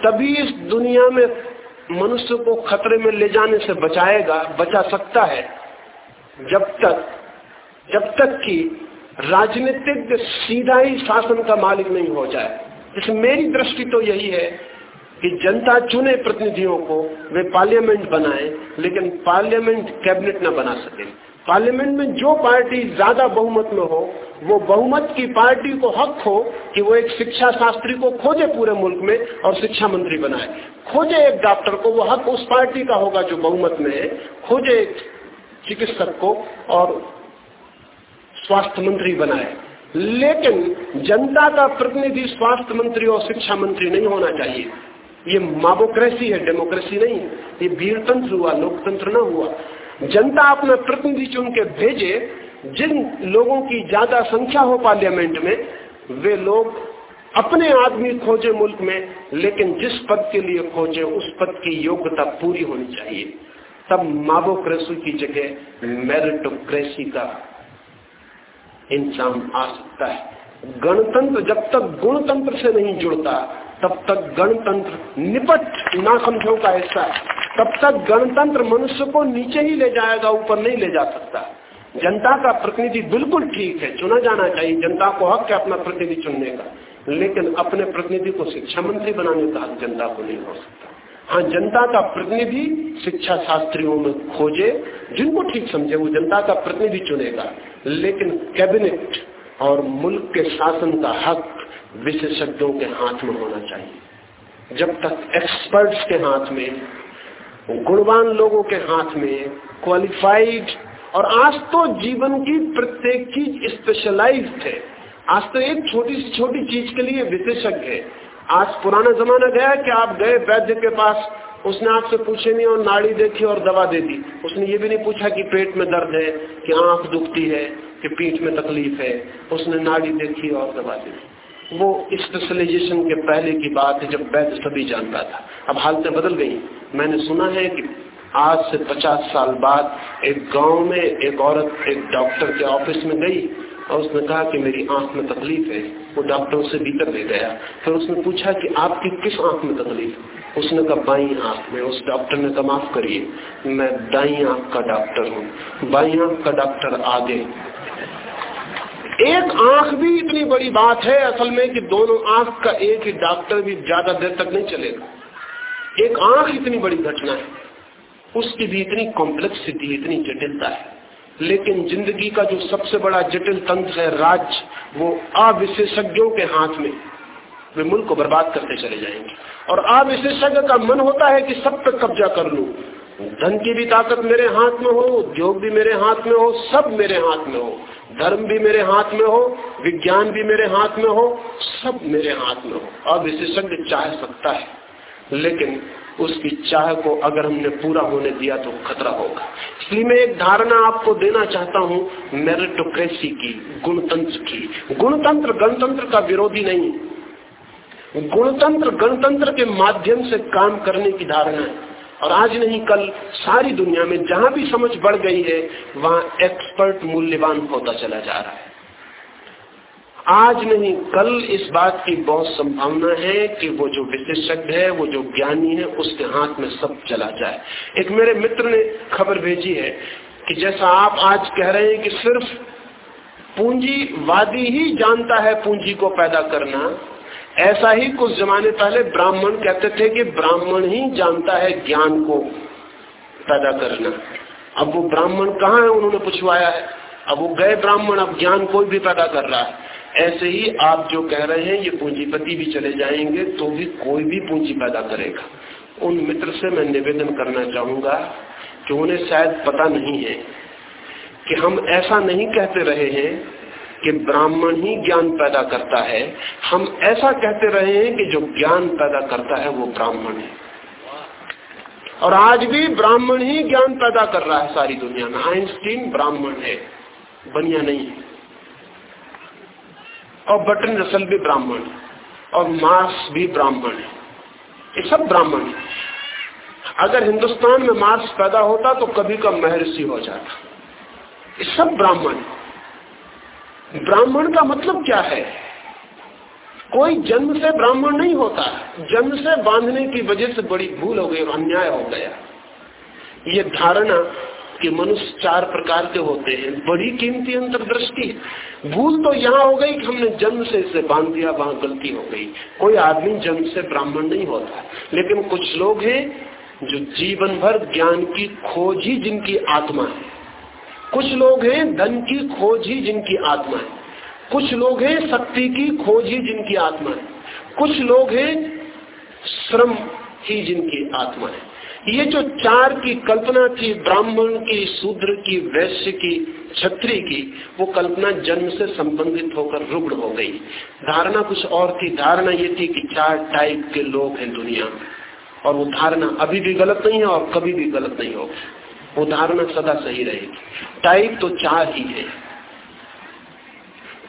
तभी इस दुनिया में मनुष्य को खतरे में ले जाने से बचाएगा, बचा सकता है, जब तक जब तक कि राजनीतिक सीधा ही शासन का मालिक नहीं हो जाए। इस मेरी दृष्टि तो यही है कि जनता चुने प्रतिनिधियों को, वे पार्लियामेंट बनाए, लेकिन पार्लियामेंट कैबिनेट न बना सके। पार्लियामेंट में जो पार्टी ज़्यादा बहुमत में हो वो बहुमत की पार्टी को हक हो कि वो एक शिक्षा शास्त्री को खोजे पूरे मुल्क में और शिक्षा मंत्री बनाए। खोजे एक डॉक्टर को, वो हक उस पार्टी का होगा जो बहुमत में है। खोजे एक चिकित्सक को और स्वास्थ्य मंत्री बनाए। लेकिन जनता का प्रतिनिधि स्वास्थ्य मंत्री और शिक्षा मंत्री नहीं होना चाहिए। ये माबोक्रेसी है, डेमोक्रेसी नहीं है। ये वीरतंत्र हुआ, लोकतंत्र न हुआ। जनता अपना प्रतिनिधि चुन के भेजे जिन लोगों की ज़्यादा संख्या हो पार्लियामेंट में, वे लोग अपने आदमी खोजे मुल्क में, लेकिन जिस पद के लिए खोजे, उस पद की योग्यता पूरी होनी चाहिए। तब माबोक्रेसी की जगह मेरिटोक्रेसी का इंसान आ सकता है। गणतंत्र जब तक गुणतंत्र से नहीं जुड़ता, तब तक गणतंत्र निपट ना समझो का हिस्सा तब तक गणतंत्र मनुष्य को नीचे ही ले जाएगा, ऊपर नहीं ले जा सकता। जनता का प्रतिनिधि बिल्कुल ठीक है, चुना जाना चाहिए, जनता को हक है अपना प्रतिनिधि चुनने का। लेकिन अपने प्रतिनिधि को शिक्षा मंत्री बनाने का हक जनता को नहीं हो सकता। हाँ जनता का प्रतिनिधि शिक्षा शास्त्रियों में खोजे, जिनको ठीक समझे, वो जनता का प्रतिनिधि चुनेगा। लेकिन कैबिनेट और मुल्क के शासन का हक विशेषज्ञों के हाथ में होना चाहिए। जब तक एक्सपर्ट्स के हाथ में, गुणवान लोगों के हाथ में क्वालिफाइड और आज तो जीवन की प्रत्येक चीज़ स्पेशलाइज है। आज तो एक छोटी सी छोटी चीज़ के लिए विशेषज्ञ है। आज पुराना जमाना गया कि आप गए वैद्य के पास, उसने आपसे पूछे नहीं और नाड़ी देखी और दवा दे दी। उसने ये भी नहीं पूछा कि पेट में दर्द है, कि आँख दुखती है, कि पीठ में तकलीफ़ है। उसने नाड़ी देखी और दवा दे दी। वो स्पेशलाइजेशन के पहले की बात है जब वैद्य सभी जानता था। अब हालतें बदल गई। मैंने सुना है कि आज से 50 साल बाद एक गाँव में एक औरत एक डॉक्टर के ऑफ़िस में गई और उसने कहा कि मेरी आँख में तकलीफ़ है। वो डॉक्टर से भीतर ले गया। फिर उसने पूछा कि आपकी किस आँख में तकलीफ़? उसने कहा, बाई आँख में। उस डॉक्टर ने कहा, माफ़ करिए, मैं दाई आँख का डॉक्टर हूँ। बाई आँख का डॉक्टर आगे। एक आँख भी इतनी बड़ी बात है असल में कि दोनों आँख का एक ही डॉक्टर भी ज़्यादा देर तक नहीं चलेगा। एक आँख इतनी बड़ी घटना है। उसकी भी इतनी कॉम्प्लेक्सिटी इतनी जटिलता है। लेकिन ज़िंदगी का जो सबसे बड़ा जटिल तंत्र है राज्य वो अविशेषज्ञों के हाथ में। वे मुल्क को बर्बाद करते चले जाएँगे। और अविशेषज्ञ का मन होता है कि सब तक कब्जा कर लू। धन की भी ताकत मेरे हाथ में हो, उद्योग भी मेरे हाथ में हो, सब मेरे हाथ में हो। धर्म भी मेरे हाथ में हो, विज्ञान भी मेरे हाथ में हो, सब मेरे हाथ में हो। अब विशेषज्ञ चाह सकता है। लेकिन उसकी चाह को अगर हमने पूरा होने दिया तो खतरा होगा। इसलिए मैं एक धारणा आपको देना चाहता हूँ मेरिटोक्रेसी की, गुणतंत्र की। गुणतंत्र गणतंत्र का विरोधी नहीं। गुणतंत्र गणतंत्र के माध्यम से काम करने की धारणा है। और आज नहीं, कल सारी दुनिया में जहाँ भी समझ बढ़ गई है, वहाँ एक्सपर्ट मूल्यवान होता चला जा रहा है। आज नहीं, कल इस बात की बहुत संभावना है कि वो जो विशेषज्ञ है, वो जो ज्ञानी है, उसके हाथ में सब चला जाए। एक मेरे मित्र ने खबर भेजी है कि जैसा आप आज कह रहे हैं कि सिर्फ़ पूंजीवादी ही जानता है पूंजी को पैदा करना, ऐसा ही कुछ जमाने पहले ब्राह्मण कहते थे कि ब्राह्मण ही जानता है ज्ञान को पैदा करना। अब वो ब्राह्मण कहाँ है, उन्होंने पूछवाया है। अब वो गए ब्राह्मण, अब ज्ञान कोई भी पैदा कर रहा है। ऐसे ही आप जो कह रहे हैं, ये पूंजीपति भी चले जाएँगे तो भी कोई भी पूंजी पैदा करेगा। उन मित्र से मैं निवेदन करना चाहूँगा, कि उन्हें शायद पता नहीं है, कि हम ऐसा नहीं कहते रहे हैं कि ब्राह्मण ही ज्ञान पैदा करता है। हम ऐसा कहते रहे हैं कि जो ज्ञान पैदा करता है, वो ब्राह्मण है। और आज भी ब्राह्मण ही ज्ञान पैदा कर रहा है सारी दुनिया में। आइंस्टीन ब्राह्मण है, बनिया नहीं है। और बटन रसल भी ब्राह्मण है और मार्स भी ब्राह्मण है। ये सब ब्राह्मण है। अगर हिंदुस्तान में मार्स पैदा होता तो कभी का महर्षि हो जाता। ये सब ब्राह्मण है। ब्राह्मण का मतलब क्या है? कोई जन्म से ब्राह्मण नहीं होता। जन्म से बांधने की वजह से बड़ी भूल हो गई और अन्याय हो गया। ये धारणा कि मनुष्य चार प्रकार के होते हैं। बड़ी कीमती अंतर्दृष्टि। भूल तो यहाँ हो गई कि हमने जन्म से इसे बाँध दिया, वहाँ गलती हो गई। कोई आदमी जन्म से ब्राह्मण नहीं होता। लेकिन कुछ लोग हैं जो जीवन भर ज्ञान की खोज ही जिनकी आत्मा है। कुछ लोग हैं धन की खोज ही जिनकी आत्मा है। कुछ लोग हैं शक्ति की खोज ही जिनकी आत्मा है। कुछ लोग हैं श्रम ही जिनकी आत्मा है। ये जो चार की कल्पना थी, ब्राह्मण की, शूद्र की, वैश्य की छत्री की, वो कल्पना जन्म से संबंधित होकर रुग्ण हो गई। धारणा कुछ और थी। धारणा ये थी कि चार टाइप के लोग हैं दुनिया में। और वो धारणा अभी भी गलत नहीं है और कभी भी गलत नहीं होगी। वो धारणा सदा सही रहेगी। टाइप तो चार ही है।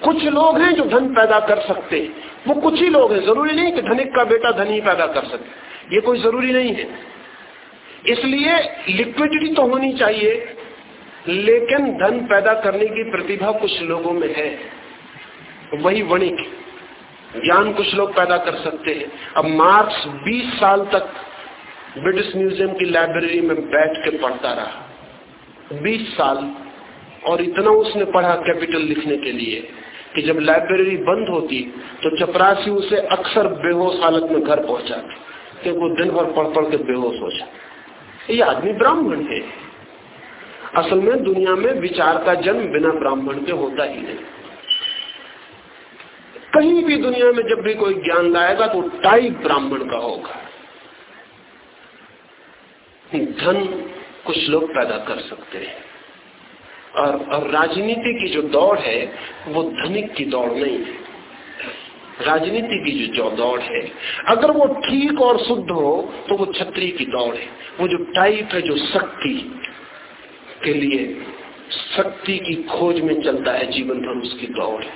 कुछ लोग हैं जो धन पैदा कर सकते वो कुछ ही लोग हैं। ज़रूरी नहीं कि धनिक का बेटा धन ही पैदा कर सके। ये कोई ज़रूरी नहीं है। इसलिए लिक्विडिटी तो होनी चाहिए, लेकिन धन पैदा करने की प्रतिभा कुछ लोगों में है। वही वणिक, ज्ञान कुछ लोग पैदा कर सकते हैं। अब मार्क्स 20 साल तक ब्रिटिश म्यूज़ियम की लाइब्रेरी में बैठ के पढ़ता रहा। 20 साल, और इतना उसने पढ़ा कैपिटल लिखने के लिए कि जब लाइब्रेरी बंद होती तो चपरासी उसे अक्सर बेहोश हालत में घर पहुंचाते, क्योंकि वो दिन भर पढ़ पढ़ के बेहोश हो जाते। ये आदमी ब्राह्मण है। असल में दुनिया में विचार का जन्म बिना ब्राह्मण के होता ही नहीं। कहीं भी दुनिया में जब भी कोई ज्ञान लाएगा तो टाइप ब्राह्मण का होगा। धन कुछ लोग पैदा कर सकते हैं। और, और राजनीति की जो दौड़ है वो धनिक की दौड़ नहीं है। राजनीति की जो दौड़ है, अगर वो ठीक और शुद्ध हो तो वो छत्री की दौड़ है। वो जो टाइप है, जो शक्ति के लिए, शक्ति की खोज में चलता है जीवन भर, उसकी दौड़ है।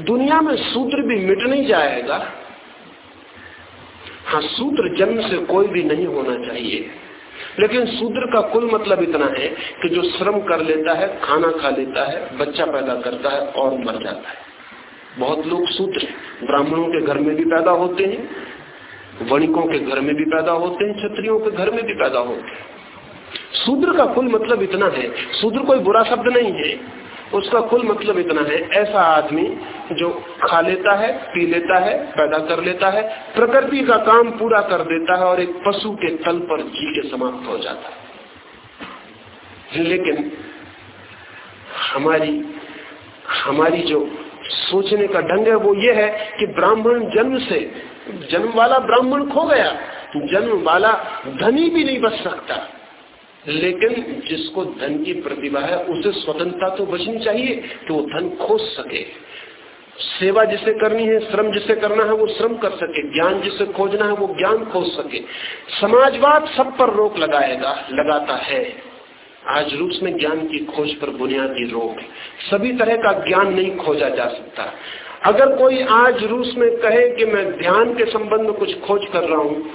दुनिया में सूत्र भी मिट नहीं जाएगा। हाँ सूत्र जन्म से कोई भी नहीं होना चाहिए। लेकिन शूद्र का कुल मतलब इतना है कि जो श्रम कर लेता है, खाना खा लेता है, बच्चा पैदा करता है और मर जाता है। बहुत लोग सूत्र ब्राह्मणों के घर में भी पैदा होते हैं, वणिकों के घर में भी पैदा होते हैं, क्षत्रियों के घर में भी पैदा होते हैं। शूद्र का कुल मतलब इतना है। शूद्र कोई बुरा शब्द नहीं है। उसका कुल मतलब इतना है, ऐसा आदमी जो खा लेता है, पी लेता है, पैदा कर लेता है, प्रकृति का काम पूरा कर देता है और एक पशु के तल पर जी के समाप्त हो जाता है। लेकिन हमारी हमारी जो सोचने का ढंग है वो ये है कि ब्राह्मण जन्म से, जन्म वाला ब्राह्मण खो गया, जन्म वाला धनी भी नहीं बच सकता। लेकिन जिसको धन की प्रतिभा है, उसे स्वतंत्रता तो बचनी चाहिए कि वो धन खोज सके। सेवा जिसे करनी है, श्रम जिसे करना है, वो श्रम कर सके। ज्ञान जिसे खोजना है, वो ज्ञान खोज सके। समाजवाद सब पर रोक लगाएगा, लगाता है। आज रूस में ज्ञान की खोज पर बुनियादी रोक है। सभी तरह का ज्ञान नहीं खोजा जा सकता। अगर कोई आज रूस में कहे कि मैं ध्यान के संबंध में कुछ खोज कर रहा हूँ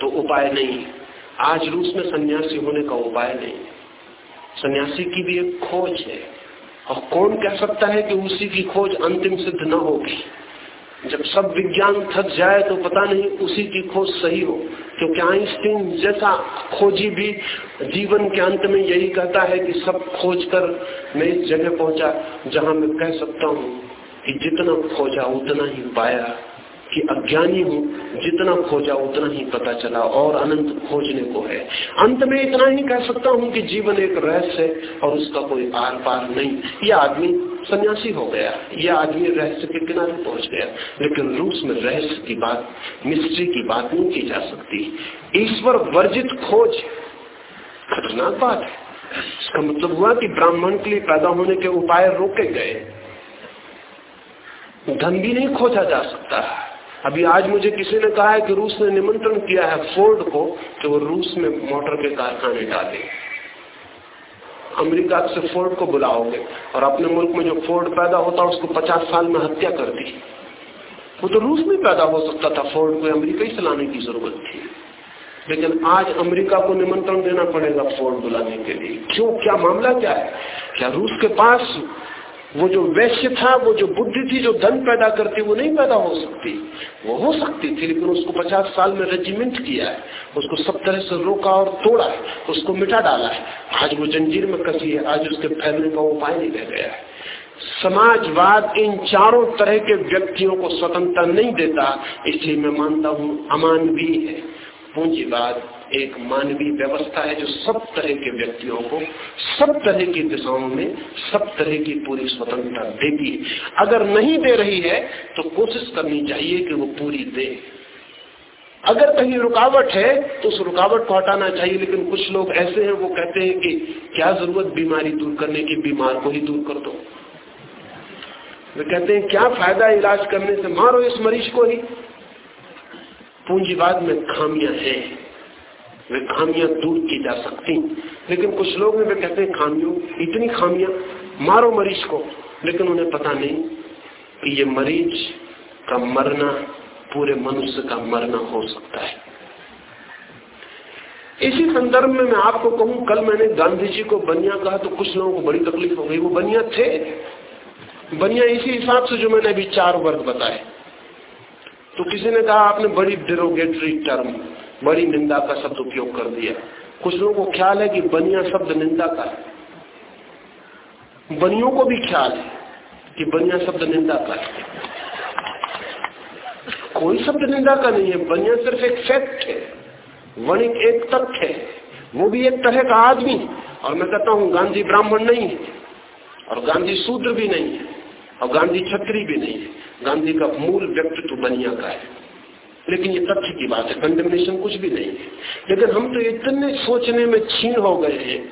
तो उपाय नहीं। आज रूस में सन्यासी होने का उपाय नहीं सन्यासी की भी एक खोज है। और कौन कह सकता है कि उसी की खोज अंतिम सिद्ध न होगी? जब सब विज्ञान थक जाए तो पता नहीं उसी की खोज सही हो। क्योंकि आइंस्टीन जैसा खोजी भी जीवन के अंत में यही कहता है कि सब खोज कर मैं जगह पहुँचा जहाँ मैं कह सकता हूँ कि जितना खोजा, उतना ही पाया। कि अज्ञानी हूँ, जितना खोजा उतना ही पता चला और अनंत खोजने को है। अंत में इतना ही कह सकता हूँ कि जीवन एक रहस्य है और उसका कोई आर पार नहीं। यह आदमी सन्यासी हो गया। यह आदमी रहस्य के किनारे पहुँच गया। लेकिन रूस में रहस्य की बात, मिस्ट्री की बात नहीं की जा सकती। ईश्वर वर्जित खोज खतरनाक बात है। इसका मतलब हुआ कि ब्राह्मण के लिए पैदा होने के उपाय रोके गए। धन भी नहीं खोजा जा सकता। अभी आज मुझे किसी ने कहा है कि रूस ने निमंत्रण किया है फोर्ड को कि वो रूस में मोटर के कारखाने डाले। अमेरिका से फोर्ड को बुलाओगे और अपने मुल्क में जो फोर्ड पैदा होता उसको पचास साल में हत्या कर दी। वो तो रूस में पैदा हो सकता था, फोर्ड को अमेरिका ही चलाने की ज़रूरत थी। लेकिन आज अमेरिका को निमंत्रण देना पड़ेगा फोर्ड बुलाने के लिए। क्यों? क्या मामला क्या है? क्या रूस के पास वो जो वैश्य था, वो जो बुद्धि थी, जो धन पैदा करती, वो नहीं पैदा हो सकती। वो हो सकती थी, लेकिन उसको पचास साल में रेजिमेंट किया है। उसको सब तरह से रोका और तोड़ा है। उसको मिटा डाला है। आज वो जंजीर में कसी है। आज उसके फैलने का उपाय नहीं रह गया है। समाजवाद इन चारों तरह के व्यक्तियों को स्वतंत्रता नहीं देता, इसलिए मैं मानता हूँ, अमानवीय है। पूंजीवाद एक मानवीय व्यवस्था है जो सब तरह के व्यक्तियों को सब तरह की दिशाओं में, सब तरह की पूरी स्वतंत्रता देती है। अगर नहीं दे रही है तो कोशिश करनी चाहिए कि वो पूरी दे। अगर कहीं रुकावट है तो उस रुकावट को हटाना चाहिए, लेकिन कुछ लोग ऐसे हैं, वो कहते हैं कि क्या ज़रूरत बीमारी दूर करने की, बीमार को ही दूर कर दो। वे कहते हैं, क्या फ़ायदा इलाज करने से? मारो इस मरीज़ को ही। पूंजीवाद में खामियाँ हैं। वे खामियाँ दूर की जा सकती लेकिन कुछ लोग वे कहते हैं, खामियों, इतनी खामियाँ, मारो मरीज़ को। लेकिन उन्हें पता नहीं कि ये मरीज़ का मरना, पूरे मनुष्य का मरना हो सकता है। इसी संदर्भ में मैं आपको कहूँ, कल मैंने गांधी जी को बनिया कहा तो कुछ लोगों को बड़ी तकलीफ़ हो गई। वो बनिया थे। बनिया इसी हिसाब से जो मैंने अभी चार वर्ग बताए। तो किसी ने कहा, आपने बड़ी डिरोगेटरी टर्म बड़ी निंदा का शब्द उपयोग कर दिया। कुछ लोगों को ख्याल है कि बनिया शब्द निंदा का है। बनियों को भी ख्याल है कि बनिया शब्द निंदा का है। कोई शब्द निंदा का नहीं है, बनिया सिर्फ़ एक फैक्ट है, वणिक एक तथ्य है, वो भी एक तरह का आदमी। और मैं कहता हूँ, गांधी ब्राह्मण नहीं है, और गांधी शूद्र भी नहीं है। और गांधी छत्री भी नहीं है। गांधी का मूल व्यक्तित्व बनिया का है। लेकिन ये तथ्य की बात है कंडेमनेशन कुछ भी नहीं है। लेकिन हम तो इतने सोचने में छीन हो गए हैं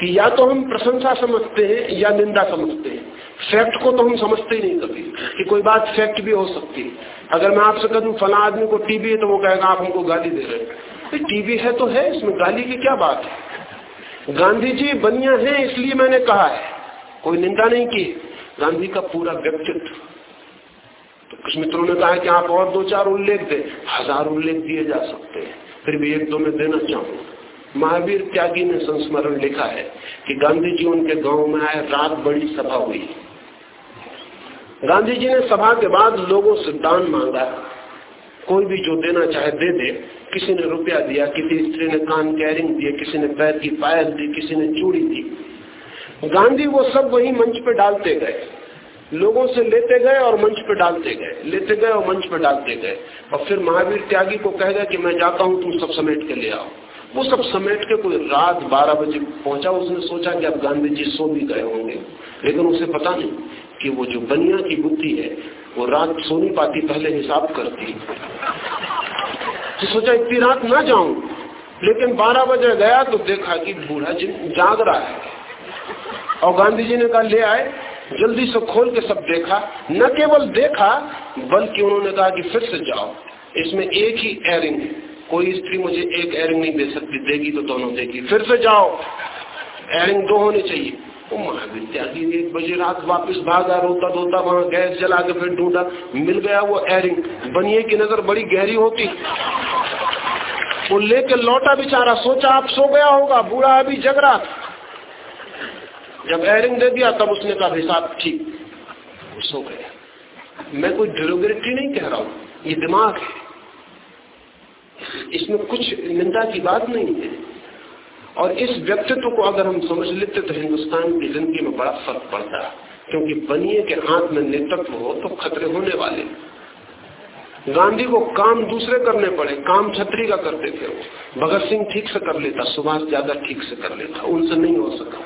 कि या तो हम प्रशंसा समझते हैं या निंदा समझते हैं। फैक्ट को तो हम समझते ही नहीं कभी, कि कोई बात फैक्ट भी हो सकती है। अगर मैं आपसे कहूँ फला आदमी को टीबी है तो वो कहेगा, आप हमको गाली दे रहे हैं। टीबी है तो है, इसमें गाली की क्या बात है? गांधी जी बनिया है, इसलिए मैंने कहा है। कोई निंदा नहीं की। गांधी का पूरा व्यक्तित्व। तो कुछ मित्रों ने कहा कि आप और दो चार उल्लेख दे, हज़ार उल्लेख दिए जा सकते हैं। फिर भी एक दो में देना चाहूँगा। महावीर त्यागी ने संस्मरण लिखा है कि गांधी जी उनके गाँव में आए, रात बड़ी सभा हुई। गांधी जी ने सभा के बाद लोगों से दान मांगा। कोई भी जो देना चाहे दे दे। किसी ने रुपया दिया, किसी स्त्री ने कान कैरिंग दिए, किसी ने पैर की पायल दी, किसी ने चूड़ी दी। गांधी वो सब वही मंच पे डालते गए। लोगों से लेते गए और मंच पे डालते गए। लेते गए और मंच पे डालते गए। और फिर महावीर त्यागी को कह गया कि मैं जाता हूँ, तुम सब समेट के ले आओ। वो सब समेट के कोई रात बारह बजे पहुँचा, उसने सोचा कि अब गांधी जी सो भी गए होंगे। लेकिन उसे पता नहीं कि वो जो बनिया की बुद्धि है, वो रात सो नहीं पाती, पहले हिसाब करती। तो सोचा, इतनी रात ना जाऊँ। लेकिन बारह बजे गया तो देखा कि बूढ़ा जी जाग रहा है। और गांधी जी ने कहा, ले आए। जल्दी से खोल के सब देखा। न केवल देखा, बल्कि उन्होंने कहा कि फिर से जाओ। इसमें एक ही एयरिंग कोई स्त्री मुझे एक एयरिंग नहीं दे सकती। देगी तो दोनों देगी। फिर से जाओ। एयरिंग दो होने चाहिए। वो महावीर त्यागी एक बजे रात वापस भागा, रोता धोता वहाँ गैस जला के फिर ढूंढा। मिल गया वो एयरिंग बनिए की नज़र बड़ी गहरी होती। वो लेके लौटा बेचारा। सोचा आप सो गया होगा। बूढ़ा अभी जग रहा। जब एयरिंग दे दिया तब उसने कहा हिसाब ठीक। सो गया मैं कोई डिलोगेटरी नहीं कह रहा हूँ, ये दिमाग है। इसमें कुछ निंदा की बात नहीं है। और इस व्यक्तित्व को अगर हम समझ लेते तो हिंदुस्तान की ज़िंदगी में बड़ा फ़र्क पड़ता, क्योंकि बनिए के हाथ में नेतृत्व हो तो खतरे होने वाले। गांधी को काम दूसरे करने पड़े, काम छतरी का करते थे वो। भगत सिंह ठीक से कर लेता, सुभाष ज़्यादा ठीक से कर लेता, उनसे नहीं हो सका।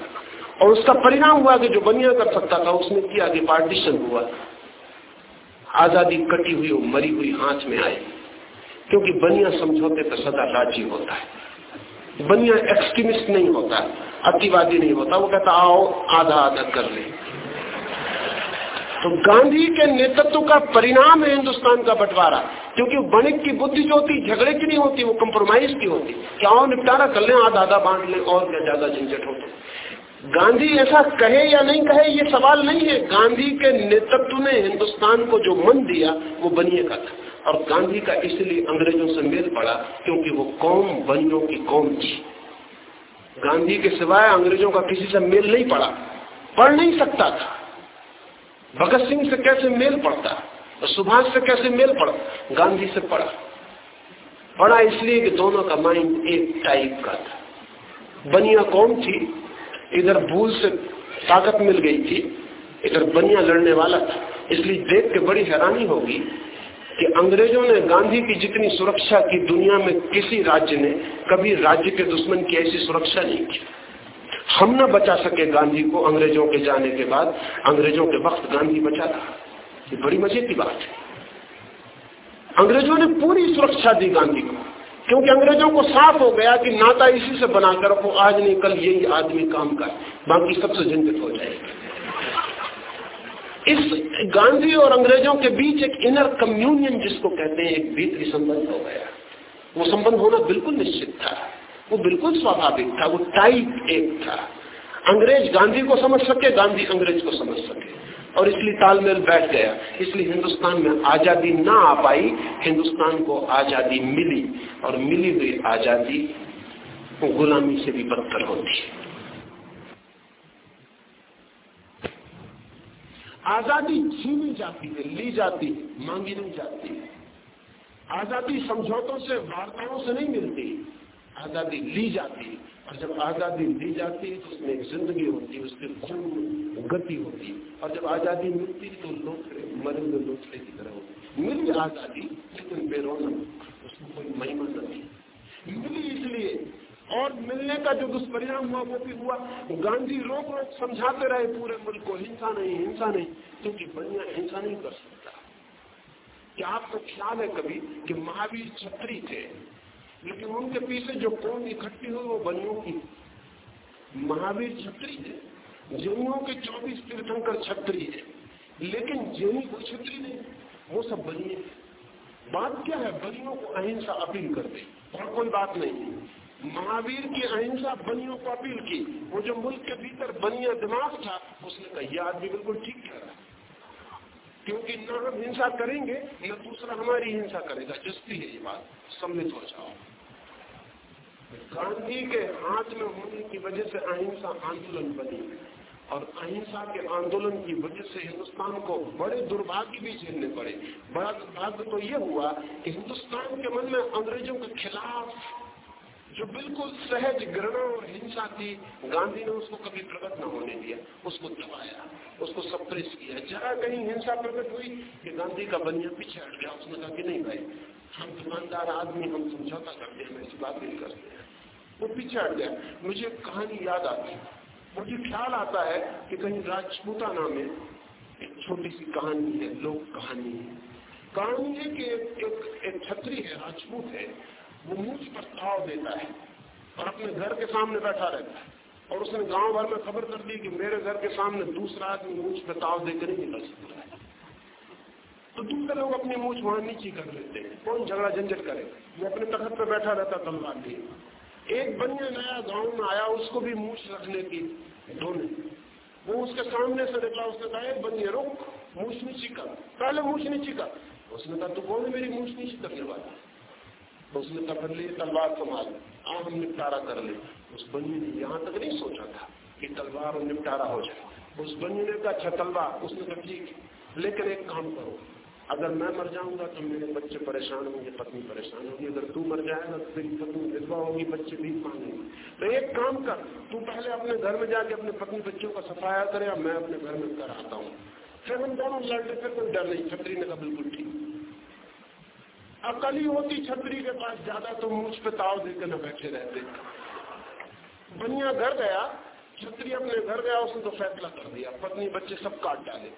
और उसका परिणाम हुआ कि जो बनिया कर सकता था, उसने किया कि पार्टीशन हुआ। आज़ादी कटी हुई और मरी हुई हाथ में आई। क्योंकि बनिया समझौते पर सदा राज़ी होता है। बनिया एक्सट्रीमिस्ट नहीं होता, अतिवादी नहीं होता। वो कहता, आओ, आधा आधा कर ले। तो गांधी के नेतृत्व का परिणाम है हिंदुस्तान का बंटवारा। क्योंकि बणिक की बुद्धि जो होती, झगड़े की नहीं होती, वो कंप्रोमाइज की होती। क्या निपटारा कर ले, आधा आधा बांट ले, और क्या ज़्यादा झंझट होता। गांधी ऐसा कहे या नहीं कहे, ये सवाल नहीं है। गांधी के नेतृत्व ने हिंदुस्तान को जो मन दिया, वो बनिए का था। और गांधी का इसलिए अंग्रेज़ों से मेल पड़ा क्योंकि वो कौम बनियों की कौम थी। गांधी के सिवाय अंग्रेज़ों का किसी से मेल नहीं पड़ा। पढ़ नहीं सकता था। भगत सिंह से कैसे मेल पड़ता? सुभाष से कैसे मेल पड़ा? गांधी से पढ़ा। पढ़ा इसलिए कि दोनों का माइंड एक टाइप का था। बनिया कौन थी? इधर भूल से ताकत मिल गई थी, इधर बनिया लड़ने वाला था। इसलिए देख के बड़ी हैरानी होगी कि अंग्रेज़ों ने गांधी की जितनी सुरक्षा की दुनिया में किसी राज्य ने, कभी राज्य के दुश्मन की ऐसी सुरक्षा नहीं की। हम न बचा सके गांधी को अंग्रेज़ों के जाने के बाद। अंग्रेज़ों के वक्त गांधी बचा था। ये बड़ी मज़े की बात है। अंग्रेज़ों ने पूरी सुरक्षा दी गांधी को। क्योंकि अंग्रेज़ों को साफ़ हो गया कि नाता इसी से बनाकर रखो आज नहीं, कल यही आदमी काम का बाकी सबसे झंझट हो जाएगा। इस गांधी और अंग्रेज़ों के बीच एक इनर कम्युनियन जिसको कहते हैं, एक भीतरी संबंध हो गया। वो संबंध होना बिल्कुल निश्चित था। वो बिल्कुल स्वाभाविक था। वो टाइप एक था। अंग्रेज़ गांधी को समझ सके, गांधी अंग्रेज़ को समझ सके। और इसलिए तालमेल बैठ गया। इसलिए हिंदुस्तान में आज़ादी ना आ पाई, हिंदुस्तान को आज़ादी मिली और मिली हुई आज़ादी गुलामी से भी बदतर होती है। आज़ादी छीनी जाती है, ली जाती मांगी नहीं जाती। आज़ादी समझौतों से, वार्ताओं से नहीं मिलती। आज़ादी ली जाती और जब आज़ादी दी जाती है तो उसमें एक ज़िंदगी होती है, उसके खून गति होती है, और जब आज़ादी मिलती है तो लोथड़े मरे हुए लोथड़े की तरह होती मिली आज़ादी, लेकिन बेरोनक उसमें कोई महिमा नहीं मिली इसलिए, और मिलने का जो दुष्परिणाम हुआ, वो भी हुआ। गांधी रोक रोक समझाते रहे, पूरे मुल्क को, हिंसा नहीं हिंसा नहीं, क्योंकि बढ़िया हिंसा नहीं कर सकता। क्या आपको ख्याल है कभी कि महावीर छत्री थे? लेकिन उनके पीछे जो कौन इकट्ठी हुई वो बनियों की। महावीर छत्री है जैनियों के चौबीस तीर्थंकर छत्री है। लेकिन जैनी कोई छत्री नहीं, वो सब बनिए बात क्या है? बनियों को अहिंसा अपील करते और कोई बात नहीं। महावीर की अहिंसा बनियों को अपील की। वो जो मुल्क के भीतर बनिया दिमाग था, उसने कहा, यह आदमी बिल्कुल ठीक कह रहा है। क्योंकि न हम हिंसा करेंगे, न दूसरा हमारी हिंसा करेगा। जुस्ती है ये बात। सम्मित हो जाओ। गांधी के हाथ में होने की वजह से अहिंसा आंदोलन बनी। और अहिंसा के आंदोलन की वजह से हिंदुस्तान को बड़े दुर्भाग्य भी झेलने पड़े। बड़ा दुर्भाग्य तो यह हुआ कि हिंदुस्तान के मन में अंग्रेज़ों के खिलाफ जो बिल्कुल सहज घृणा और हिंसा थी, गांधी ने उसको कभी प्रकट न होने दिया। उसको दबाया, उसको सप्रेस किया। जरा कहीं हिंसा प्रकट हुई कि गांधी का बनिया पीछे हट गया। उसने कहा कि नहीं भाई, हम दुकानदार आदमी, हम समझौता करते हैं ऐसी बात नहीं करते। वो पीछे हट गया मुझे कहानी याद आती मुझे ख्याल आता है कि कहीं राजपूताना में एक छोटी सी कहानी है लोक कहानी है। कहानी है कि एक, एक, एक छत्री है राजपूत है। वो मुझ पर ताव देता है और अपने घर के सामने बैठा रहता है। और उसने गाँव भर में खबर कर दी कि मेरे घर के सामने दूसरा आदमी मुझ पर ताव देकर नहीं निकल सकता है। तो दूसरे लोग अपनी मूछ वहाँ नीचे कर लेते हैं। कौन झगड़ा झंझट करे? वो अपने तखत पर बैठा रहता तलवार लिए एक बनिया नया गाँव में आया, उसको भी मूछ रखने की धोने वो उसके सामने से निकला, उसने कहा बनिया, रोक, मूछ नीची कर पहले मूछ नीची कर उसने कहा, तू कौन मेरी मूछ नीची करने वाला? तो उसने पकड़ ली, तलवार संभाल आ हम निपटारा कर ले। उस बनी ने यहाँ तक नहीं सोचा था कि तलवार और निपटारा हो जाए। उस बनी ने कहा अच्छा तलवार। उसने कहा, ठीक लेकिन एक काम करो। अगर मैं मर जाऊँगा तो मेरे बच्चे परेशान होंगे, पत्नी परेशान होगी। अगर तू मर जाएगा तो तेरी पत्नी विधवा होगी, बच्चे भी मांगेंगे तो एक काम कर, तू पहले अपने घर में जाके अपने पत्नी बच्चों का सफाया करे और मैं अपने घर में कर आता हूँ। फिर हम दोनों लड़ते, फिर कोई डर नहीं, छतरी ने कहा बिल्कुल ठीक। अकली होती छतरी के पास ज़्यादा तो मुझ पे ताव देकर न बैठे रहते। बनिया घर गया, छतरी अपने घर गया, उसने तो फैसला कर दिया। पत्नी बच्चे सब काट डाले।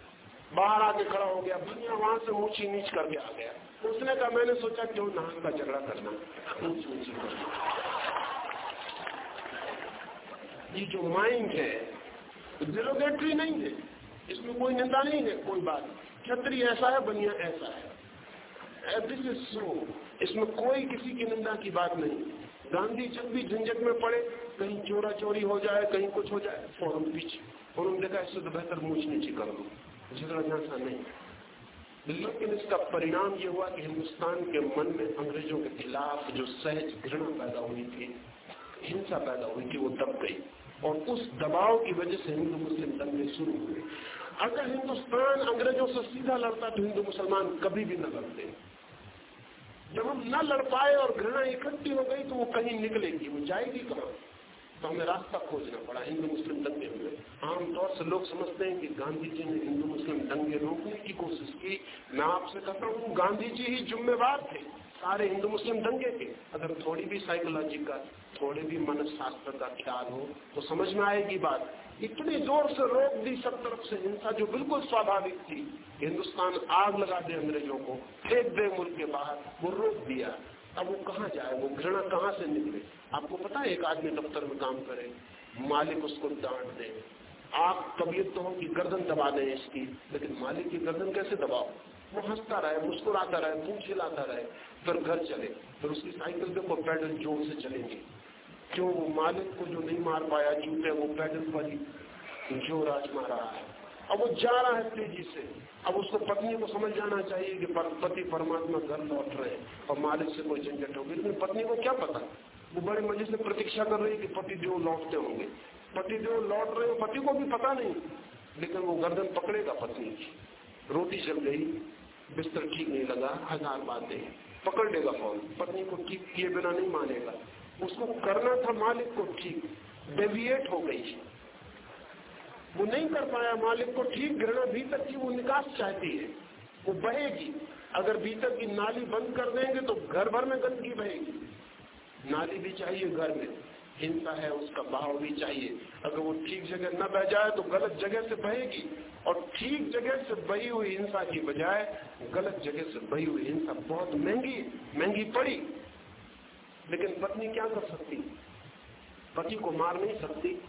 बाहर आके खड़ा हो गया बनिया वहाँ से ऊँची नीच करके आ गया। उसने कहा, मैंने सोचा, क्यों नान का झगड़ा करना? ये जो माइंड है डिरोगेटरी नहीं है। इसमें कोई निंदा नहीं है, कोई बात छतरी ऐसा है, बनिया ऐसा है। दिस इज़ सो इसमें कोई किसी की निंदा की बात नहीं। गांधी जब भी झंझट में पड़े, कहीं चोरा चोरी हो जाए, कहीं कुछ हो जाए, फ़ौरन पीछे। और देखा, इससे तो बेहतर मुझ नीचे कर दो। झगड़ा झांसा नहीं। लेकिन इसका परिणाम यह हुआ कि हिंदुस्तान के मन में अंग्रेज़ों के खिलाफ जो सहज घृणा पैदा हुई थी, हिंसा पैदा हुई थी, वो दब गई। और उस दबाव की वजह से हिंदू मुस्लिम दंगे शुरू हुए अगर हिंदुस्तान अंग्रेज़ों से सीधा लड़ता तो हिंदू मुसलमान कभी भी न लड़ते। जब हम न लड़ पाए और घृणा इकट्ठी हो गई तो वो कहीं निकलेगी, वो जाएगी कहाँ? तो हमें रास्ता खोजना पड़ा हिंदू मुस्लिम दंगे हुए आमतौर से लोग समझते हैं कि गांधी जी ने हिंदू मुस्लिम दंगे रोकने की कोशिश की। मैं आपसे कहता हूँ, गांधी जी ही जिम्मेवार थे, सारे हिंदू मुस्लिम दंगे के। अगर थोड़ी भी साइकोलॉजी का थोड़े भी मनशास्त्र का ख्याल हो तो समझ में आएगी बात। इतनी ज़ोर से रोक दी सब तरफ़ से हिंसा जो बिल्कुल स्वाभाविक थी। हिंदुस्तान आग लगा दे अंग्रेज़ों को, फेंक दे मुल्क के बाहर। वो रोक दिया। अब वो कहाँ जाए? वो घृणा कहाँ से निकले? आपको पता है, एक आदमी दफ्तर में काम करे, मालिक उसको डांट दे। आप तबीयत तो हो कि गर्दन दबा दें इसकी, लेकिन मालिक की गर्दन कैसे दबाओ? वो हंसता रहे, मुस्कुराता रहे पूछ हिलाता रहे, फिर घर चले। फिर उसकी साइकिल देखो पैडल ज़ोर से चलेंगे। क्यों? वो मालिक को जो नहीं मार पाया, जूते, वो पैडल पर ही ज़ोर आजमा रहा है। अब वो जा रहा है तेज़ी से। अब उसको पत्नी को समझ जाना चाहिए कि पति परमात्मा घर लौट रहे और मालिक से कोई झंझट होगी। लेकिन पत्नी को क्या पता? वो बड़े मज़े से प्रतीक्षा कर रही है कि पति देव लौटते होंगे। पति देव लौट रहे हो, पति को भी पता नहीं। लेकिन वो गर्दन पकड़ेगा पत्नी की। रोटी चल गई, बिस्तर ठीक नहीं लगा, हज़ार बातें पकड़ लेगा फ़ोन। पत्नी को ठीक किए बिना नहीं मानेगा। उसको करना था मालिक को ठीक। डेविएट हो गई। वो नहीं कर पाया। मालिक को ठीक घृणा भीतर की वो निकास चाहती है। वो बहेगी। अगर भीतर की नाली बंद कर देंगे तो घर भर में गंदगी बहेगी। नाली भी चाहिए घर में। हिंसा है, उसका भाव भी चाहिए। अगर वो ठीक जगह न बह जाए तो गलत जगह से बहेगी। और ठीक जगह से बही हुई हिंसा की बजाय गलत जगह से बही हुई हिंसा बहुत महँगी महँगी पड़ी। लेकिन पत्नी क्या कर सकती? पति को मार नहीं सकती।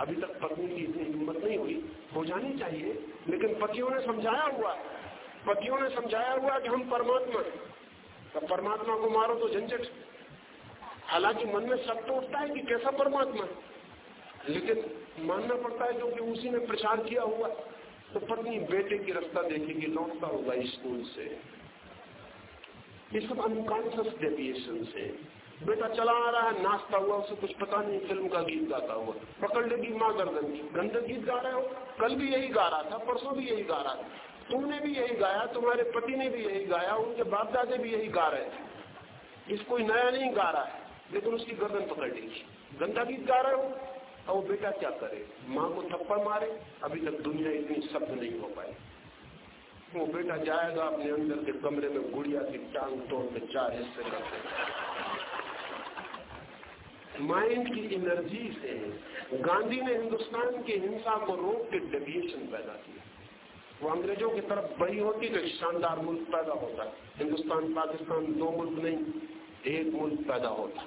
अभी तक पत्नी की इतनी हिम्मत नहीं हुई, हो जानी चाहिए, लेकिन पतियों ने समझाया हुआ है। पतियों ने समझाया हुआ कि हम परमात्मा है। परमात्मा को मारो तो झंझट। हालाँकि मन में शक तो उठता है कि कैसा परमात्मा है। लेकिन मानना पड़ता है क्योंकि उसी ने प्रचार किया हुआ तो पत्नी बेटे की रास्ता देखेगी, लौटता होगा स्कूल से। ये सब अनकॉन्सियस डेविएशन से। बेटा चला आ रहा है, नाचता हुआ उसे कुछ पता नहीं, फ़िल्म का गीत गाता हुआ। पकड़ लेगी माँ गर्दन की। गंदे गीत गा रहे हो? कल भी यही गा रहा था, परसों भी यही गा रहा था। तुमने भी यही गाया, तुम्हारे पति ने भी यही गाया, उनके बाप दादे भी यही गा रहे थे। इस कोई नया नहीं गा रहा है। लेकिन उसकी गर्दन पकड़ लेगी गंदा गीत गा रहे हो? और वो बेटा क्या करे? माँ को थप्पड़ मारे, अभी तक दुनिया इतनी शब्द नहीं हो पाई। वो बेटा जाएगा अपने अंदर के कमरे में, गुड़िया की टांग तोड़ के चार हिस्से करते माइंड की एनर्जी से गांधी ने हिंदुस्तान की हिंसा को रोक के डेविएशन पैदा किया। वो अंग्रेज़ों की तरफ़ बड़ी होती तो शानदार मुल्क पैदा होता। हिंदुस्तान, पाकिस्तान दो मुल्क नहीं, एक मुल्क पैदा होता।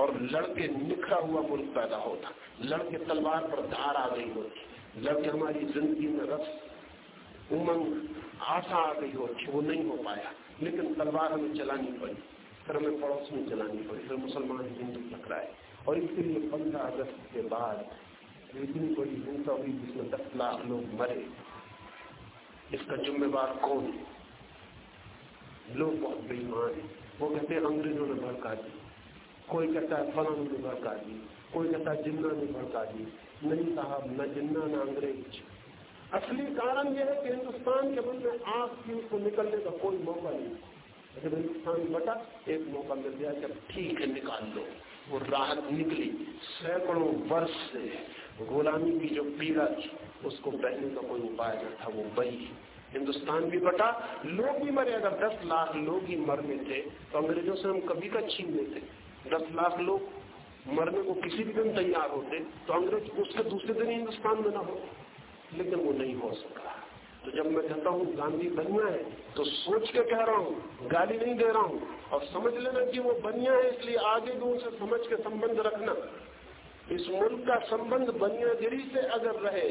और लड़के निखरा हुआ मुल्क पैदा होता। लड़के तलवार पर धार आ गई होती। लड़के हमारी ज़िंदगी में रस, उमंग, आशा आ गई होती। वो नहीं हो पाया। लेकिन तलवार हमें चलानी पड़ी। फिर हमें पड़ोस में चलानी पड़ी। फिर मुसलमान हिंदू टकराए और इसलिए पंद्रह अगस्त के बाद इतनी बड़ी हिंसा हुई जिसमें दस लाख लोग मरे। इसका जिम्मेवार कौन? लोग बहुत बेईमान है। वो कहते हैं, अंग्रेज़ों ने भड़का दी। कोई कहता है फलानु ने भड़का दी। कोई कहता है, जिन्ना ने भड़का दी। नहीं साहब, न जिन्ना, न अंग्रेज़। असली कारण यह है कि हिंदुस्तान के मन में आग की उसको निकलने का कोई मौका नहीं। जब हिंदुस्तान बटा, एक मौका मिल गया, जब ठीक है निकाल लो। वो राहत निकली, सैकड़ों वर्ष से गुलामी की जो पीड़ा थी, उसको बहने का कोई उपाय न था, वो बही। हिंदुस्तान भी बटा, लोग भी मरे। अगर दस लाख लोग ही मरने थे तो अंग्रेज़ों से हम कभी का छीन लेते। दस लाख लोग मरने को किसी भी दिन तैयार होते तो अंग्रेज़ उसके दूसरे दिन हिंदुस्तान में ना हो लेकिन वो नहीं हो सका। तो जब मैं कहता हूँ, गांधी बनिया है तो सोच के कह रहा हूँ, गाली नहीं दे रहा हूँ। और समझ लेना कि वो बनिया है, इसलिए आगे भी उनसे समझ के संबंध रखना। इस मुल्क का संबंध बनियागिरी से अगर रहे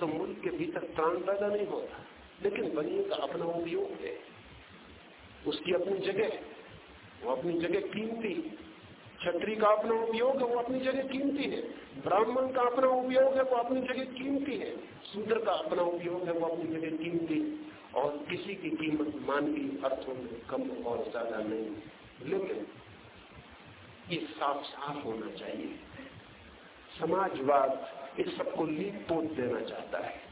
तो मुल्क के भीतर प्राण पैदा नहीं होता। लेकिन बनिए का अपना उपयोग है। उसकी अपनी जगह वो अपनी जगह कीमती क्षत्रिय का अपना उपयोग है, वो अपनी जगह कीमती है। ब्राह्मण का अपना उपयोग है, वो अपनी जगह कीमती है। शूद्र का अपना उपयोग है, वो अपनी जगह कीमती है। और किसी की कीमत मानवीय अर्थों में कम और ज़्यादा नहीं। लेकिन ये साफ़ साफ़ होना चाहिए। समाजवाद इस सबको लीप पोत देना चाहता है।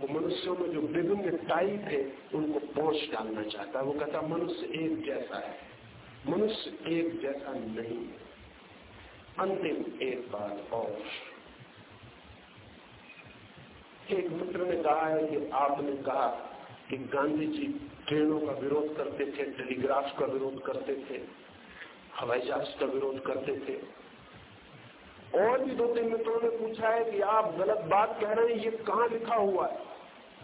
वो मनुष्यों में जो विभिन्न टाइप है, उनको पहुँच डालना चाहता है। वो कहता मनुष्य एक जैसा है। मनुष्य एक जैसा नहीं है। अंतिम एक बात और। एक मित्र ने कहा है कि आपने कहा कि गांधी जी ट्रेनों का विरोध करते थे, टेलीग्राफ का विरोध करते थे, हवाई जहाज़ का विरोध करते थे। और भी दो तीन मित्रों ने पूछा है कि आप गलत बात कह रहे हैं, ये कहाँ लिखा हुआ है?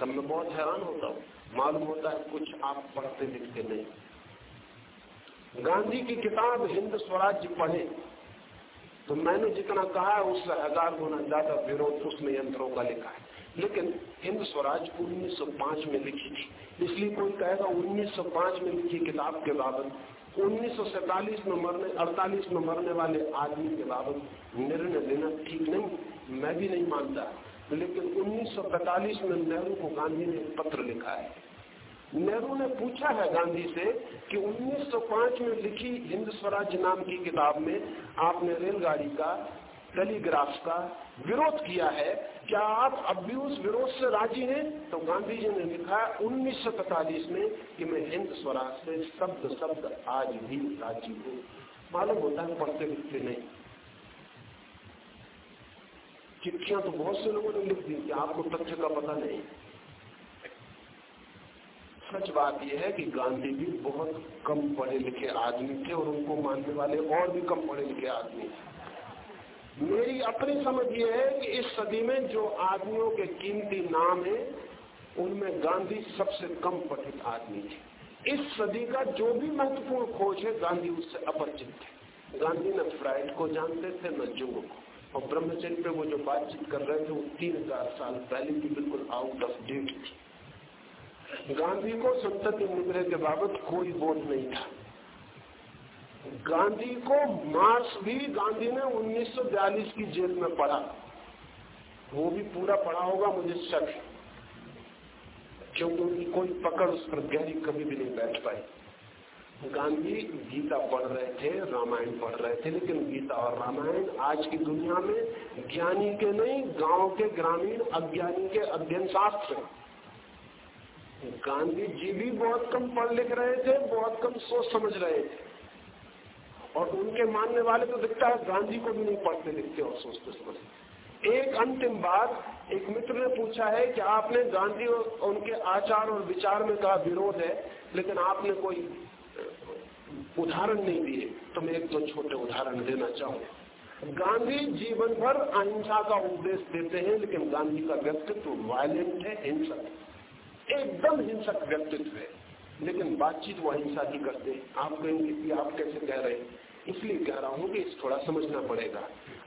तब मैं बहुत हैरान होता हूँ। मालूम होता है कुछ आप पढ़ते लिखते नहीं। गांधी की किताब हिंद स्वराज्य पढ़े। तो मैंने जितना कहा है उससे हज़ार गुना ज़्यादा विरोध उसमें यंत्रों का लिखा है। लेकिन हिंद स्वराज 1905 में लिखी थी। इसलिए कोई कहेगा 1905 में लिखी किताब के बाबत। उन्नीस में मरने 48 में मरने वाले आदमी के बाबत निर्णय लेना ठीक नहीं, मैं भी नहीं मानता। लेकिन 1945 में नेहरू को गांधी ने पत्र लिखा है। नेहरू ने पूछा है गांधी से कि 1905 में लिखी हिंद स्वराज नाम की किताब में आपने रेलगाड़ी का, टेलीग्राफ का विरोध किया है, क्या आप अब भी उस विरोध से राज़ी हैं? तो गांधी जी ने लिखा उन्नीस में कि मैं हिंद स्वराज से शब्द शब्द आज भी राज़ी हूँ। मालूम होता है पढ़ते लिखते नहीं। चिट्ठियाँ तो बहुत से लोगों ने लिख दी कि आपको तथ्य का पता नहीं। सच बात यह है कि गांधी भी बहुत कम पढ़े लिखे आदमी थे और उनको मानने वाले और भी कम पढ़े लिखे आदमी थे। मेरी अपनी समझ यह है कि इस सदी में जो आदमियों के कीमती नाम है, उनमें गांधी सबसे कम पठित आदमी थे। इस सदी का जो भी महत्वपूर्ण खोज है, गांधी उससे अपरिचित थे गांधी न फ्राइड को जानते थे, न जुंग को। और ब्रह्मचर्य पे वो जो बातचीत कर रहे थे, वो तीन हज़ार साल पहले की बिल्कुल आउट ऑफ़ डेट थी। गांधी को संतति निग्रह के बाबत कोई बोध नहीं था। गांधी को मार्क्स भी गांधी ने 1942 की जेल में पढ़ा। वो भी पूरा पढ़ा होगा मुझे शक क्योंकि उनकी कोई पकड़ उस पर गहरी कभी भी नहीं बैठ पाई। गांधी गीता पढ़ रहे थे, रामायण पढ़ रहे थे, लेकिन गीता और रामायण आज की दुनिया में ज्ञानी के नहीं, गाँव के ग्रामीण अज्ञानी के अध्ययन शास्त्र गांधी जी भी बहुत कम पढ़ लिख रहे थे, बहुत कम सोच समझ रहे थे। और उनके मानने वाले तो दिखता है, गांधी को भी नहीं पढ़ते लिखते और सोचते समझते। एक अंतिम बात, एक मित्र ने पूछा है कि आपने गांधी और उनके आचार और विचार में कहा विरोध है, लेकिन आपने कोई उदाहरण नहीं दिए। तो मैं एक दो तो छोटे उदाहरण देना चाहूँ गांधी जीवन भर अहिंसा का उपदेश देते हैं, लेकिन गांधी का व्यक्तित्व वायलेंट है, हिंसक एकदम हिंसक व्यक्तित्व है। लेकिन बातचीत वो अहिंसा की करते आप कहेंगे कि आप कैसे कह रहे हैं? इसलिए कह रहा हूँ कि इस थोड़ा समझना पड़ेगा।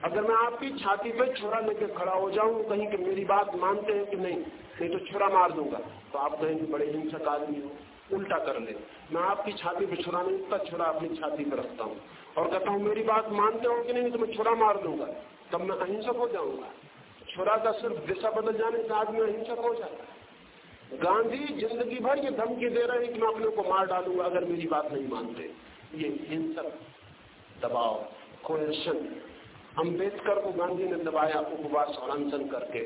अगर मैं आपकी छाती पे छोरा लेके खड़ा हो जाऊँ, कहीं कि मेरी बात मानते हैं कि नहीं नहीं तो छोरा मार दूँगा। तो आप कहेंगे बड़े हिंसक आदमी हो, उल्टा कर ले। मैं आपकी छाती पे छुरा नहीं, इतना छुरा अपनी छाती पे रखता हूँ। और कहता हूँ, मेरी बात मानते हो कि नहीं तो मैं छुरा मार दूँगा। तब मैं अहिंसक हो जाऊँगा। छुरा का सिर्फ़ दिशा बदल जाने से आदमी अहिंसक हो जाता है। गांधी ज़िंदगी भर ये धमकी दे रहे हैं कि मैं अपने को मार डालूँगा अगर मेरी बात नहीं मानते। ये हिंसक, दबाव कोएशन अंबेडकर को गांधी ने दबाया उपवास और अनशन करके।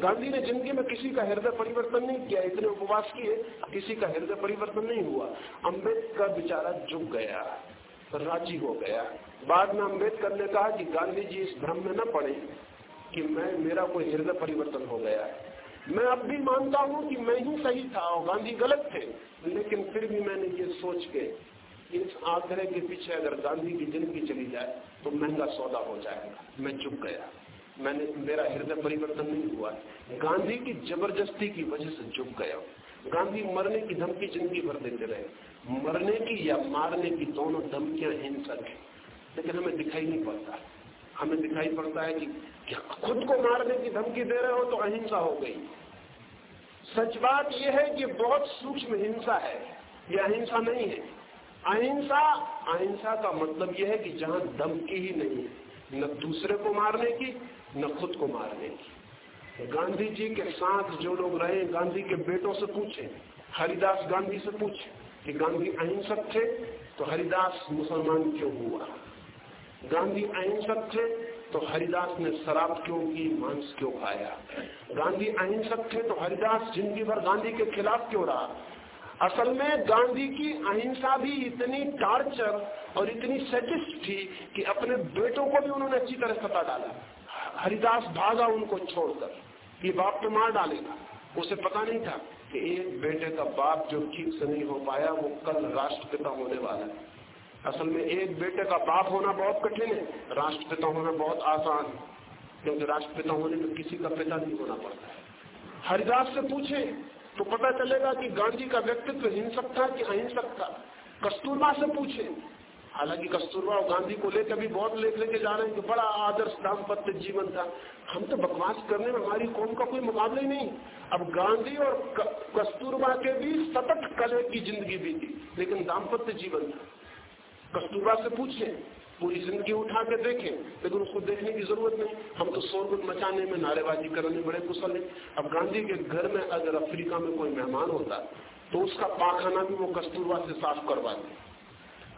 गांधी ने ज़िंदगी में किसी का हृदय परिवर्तन नहीं किया, इतने उपवास किए, किसी का हृदय परिवर्तन नहीं हुआ। अंबेडकर बेचारा झुक गया, राज़ी हो गया। बाद में अंबेडकर ने कहा कि गांधी जी इस भ्रम में न पड़े कि मैं, मेरा कोई हृदय परिवर्तन हो गया। है मैं अब भी मानता हूँ कि मैं ही सही था, और गांधी गलत थे। लेकिन फिर भी मैंने ये सोच के, इस आग्रह के पीछे अगर गांधी की ज़िंदगी चली जाए तो महँगा सौदा हो जाएगा। मैं चुप गया। मैंने, मेरा हृदय परिवर्तन नहीं हुआ। गांधी की ज़बरदस्ती की वजह से चुप गया गांधी मरने की धमकी ज़िंदगी भर देते रहे। मरने की या मारने की दोनों धमकियाँ हिंसक है। लेकिन हमें दिखाई नहीं पड़ता। हमें दिखाई पड़ता है कि क्या खुद को मारने की धमकी दे रहे हो तो अहिंसा हो गई। सच बात यह है कि बहुत सूक्ष्म हिंसा है यह अहिंसा नहीं है। अहिंसा अहिंसा का मतलब यह है कि जहाँ धमकी ही नहीं है, न दूसरे को मारने की, न खुद को मारने की। गांधी जी के साथ जो लोग रहे, गांधी के बेटों से पूछे, हरिदास गांधी से पूछे कि गांधी अहिंसक थे तो हरिदास मुसलमान क्यों हुआ? गांधी अहिंसक थे तो हरिदास ने शराब क्यों की मांस क्यों खाया? गांधी अहिंसक थे तो हरिदास ज़िंदगी भर गांधी के खिलाफ क्यों रहा? असल में गांधी की अहिंसा भी इतनी टार्चर और इतनी सटिस्ट थी कि अपने बेटों को भी उन्होंने अच्छी तरह सता डाला। हरिदास भागा उनको छोड़कर, कि बाप तो मार डालेगा। उसे पता नहीं था कि एक बेटे का बाप जो ठीक से नहीं हो पाया, वो कल राष्ट्रपिता होने वाला है। असल में एक बेटे का बाप होना बहुत कठिन है। राष्ट्रपिता होना बहुत आसान है। क्योंकि राष्ट्रपिता होने में किसी का पिता नहीं होना पड़ता है। हरिदास से पूछे तो पता चलेगा कि गांधी का व्यक्तित्व हिंसक था कि अहिंसक था? कस्तूरबा से पूछे। हालाँकि कस्तूरबा और गांधी को लेकर भी बहुत लेख लेके जा रहे हैं कि बड़ा आदर्श दाम्पत्य जीवन था। हम तो बकवास करने में हमारी कौन का कोई मुकाबला ही नहीं। अब गांधी और कस्तूरबा के भी सतत कले की ज़िंदगी भी थी लेकिन दाम्पत्य जीवन था। कस्तूरबा से पूछे पूरी ज़िंदगी उठा के देखें, लेकिन उसको देखने की ज़रूरत नहीं। हम तो शोरगुल मचाने में नारेबाजी करने बड़े कुशल हैं। अब गांधी के घर में अगर अफ्रीका में कोई मेहमान होता तो उसका पाखाना भी वो कस्तूरबा से साफ़ करवा दे।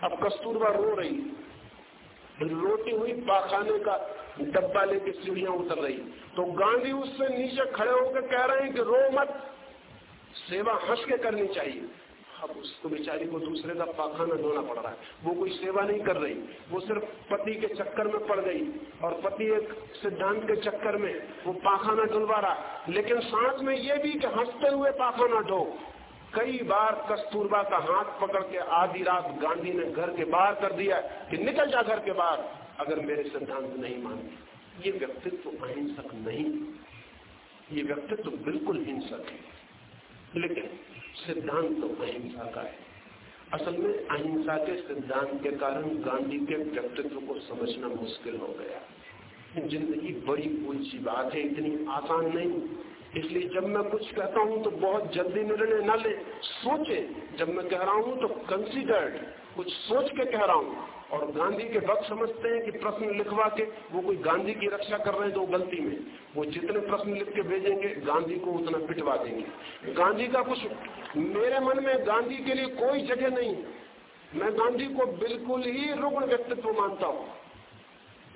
अब कस्तूरबा रो रही, रोटी हुई पाखाने का डब्बा लेके सीढ़ियाँ उतर रही। तो गांधी उससे नीचे खड़े होकर कह रहे हैं कि रो मत, सेवा हंस के करनी चाहिए। अब उसको बेचारी को दूसरे का पाखाना धोना पड़ रहा है। वो कोई सेवा नहीं कर रही। वो सिर्फ़ पति के चक्कर में पड़ गई और पति एक सिद्धांत के चक्कर में वो पाखाना धुलवा रहा लेकिन साथ में ये भी कि हँसते हुए पाखाना ढो। कई बार कस्तूरबा का हाथ पकड़ के आधी रात गांधी ने घर के बाहर कर दिया कि निकल जा घर के बाहर। अगर मेरे सिद्धांत नहीं मानती, ये व्यक्तित्व अहिंसक नहीं। ये व्यक्तित्व बिल्कुल हिंसक है। लेकिन सिद्धांत तो अहिंसा का है। असल में अहिंसा के सिद्धांत के कारण गांधी के व्यक्तित्व को समझना मुश्किल हो गया। ज़िंदगी बड़ी ऊँची बात है, इतनी आसान नहीं। इसलिए जब मैं कुछ कहता हूँ तो बहुत जल्दी निर्णय न ले, सोचे। जब मैं कह रहा हूँ तो कंसिडर्ड कुछ सोच के कह रहा हूँ। और गांधी के वक्त समझते हैं कि प्रश्न लिखवा के वो कोई गांधी की रक्षा कर रहे हैं तो गलती में वो जितने प्रश्न लिख के भेजेंगे, गांधी को उतना पिटवा देंगे। गांधी का कुछ, मेरे मन में गांधी के लिए कोई जगह नहीं। मैं गांधी को बिल्कुल ही रुग्ण व्यक्तित्व मानता हूँ।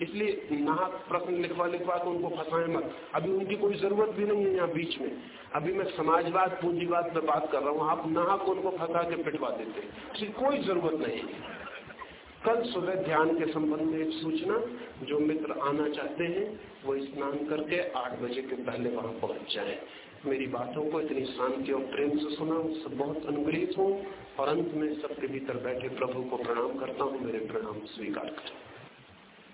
इसलिए नाहक प्रश्न लिखवा लिखवा तो उनको फंसाए मत। अभी उनकी कोई ज़रूरत भी नहीं है यहाँ बीच में। अभी मैं समाजवाद, पूंजीवाद पर बात कर रहा हूँ। आप नाहक उनको फंसा के पिटवा देते कोई ज़रूरत नहीं कल सुबह ध्यान के संबंध में एक सूचना जो मित्र आना चाहते हैं, वो स्नान करके आठ बजे के पहले वहाँ पहुँच जाए। मेरी बातों को इतनी शांति और प्रेम से सुना, उससे बहुत अनुग्रहित हूँ और अंत में सबके भीतर बैठे प्रभु को प्रणाम करता हूँ, मेरे प्रणाम स्वीकार करें।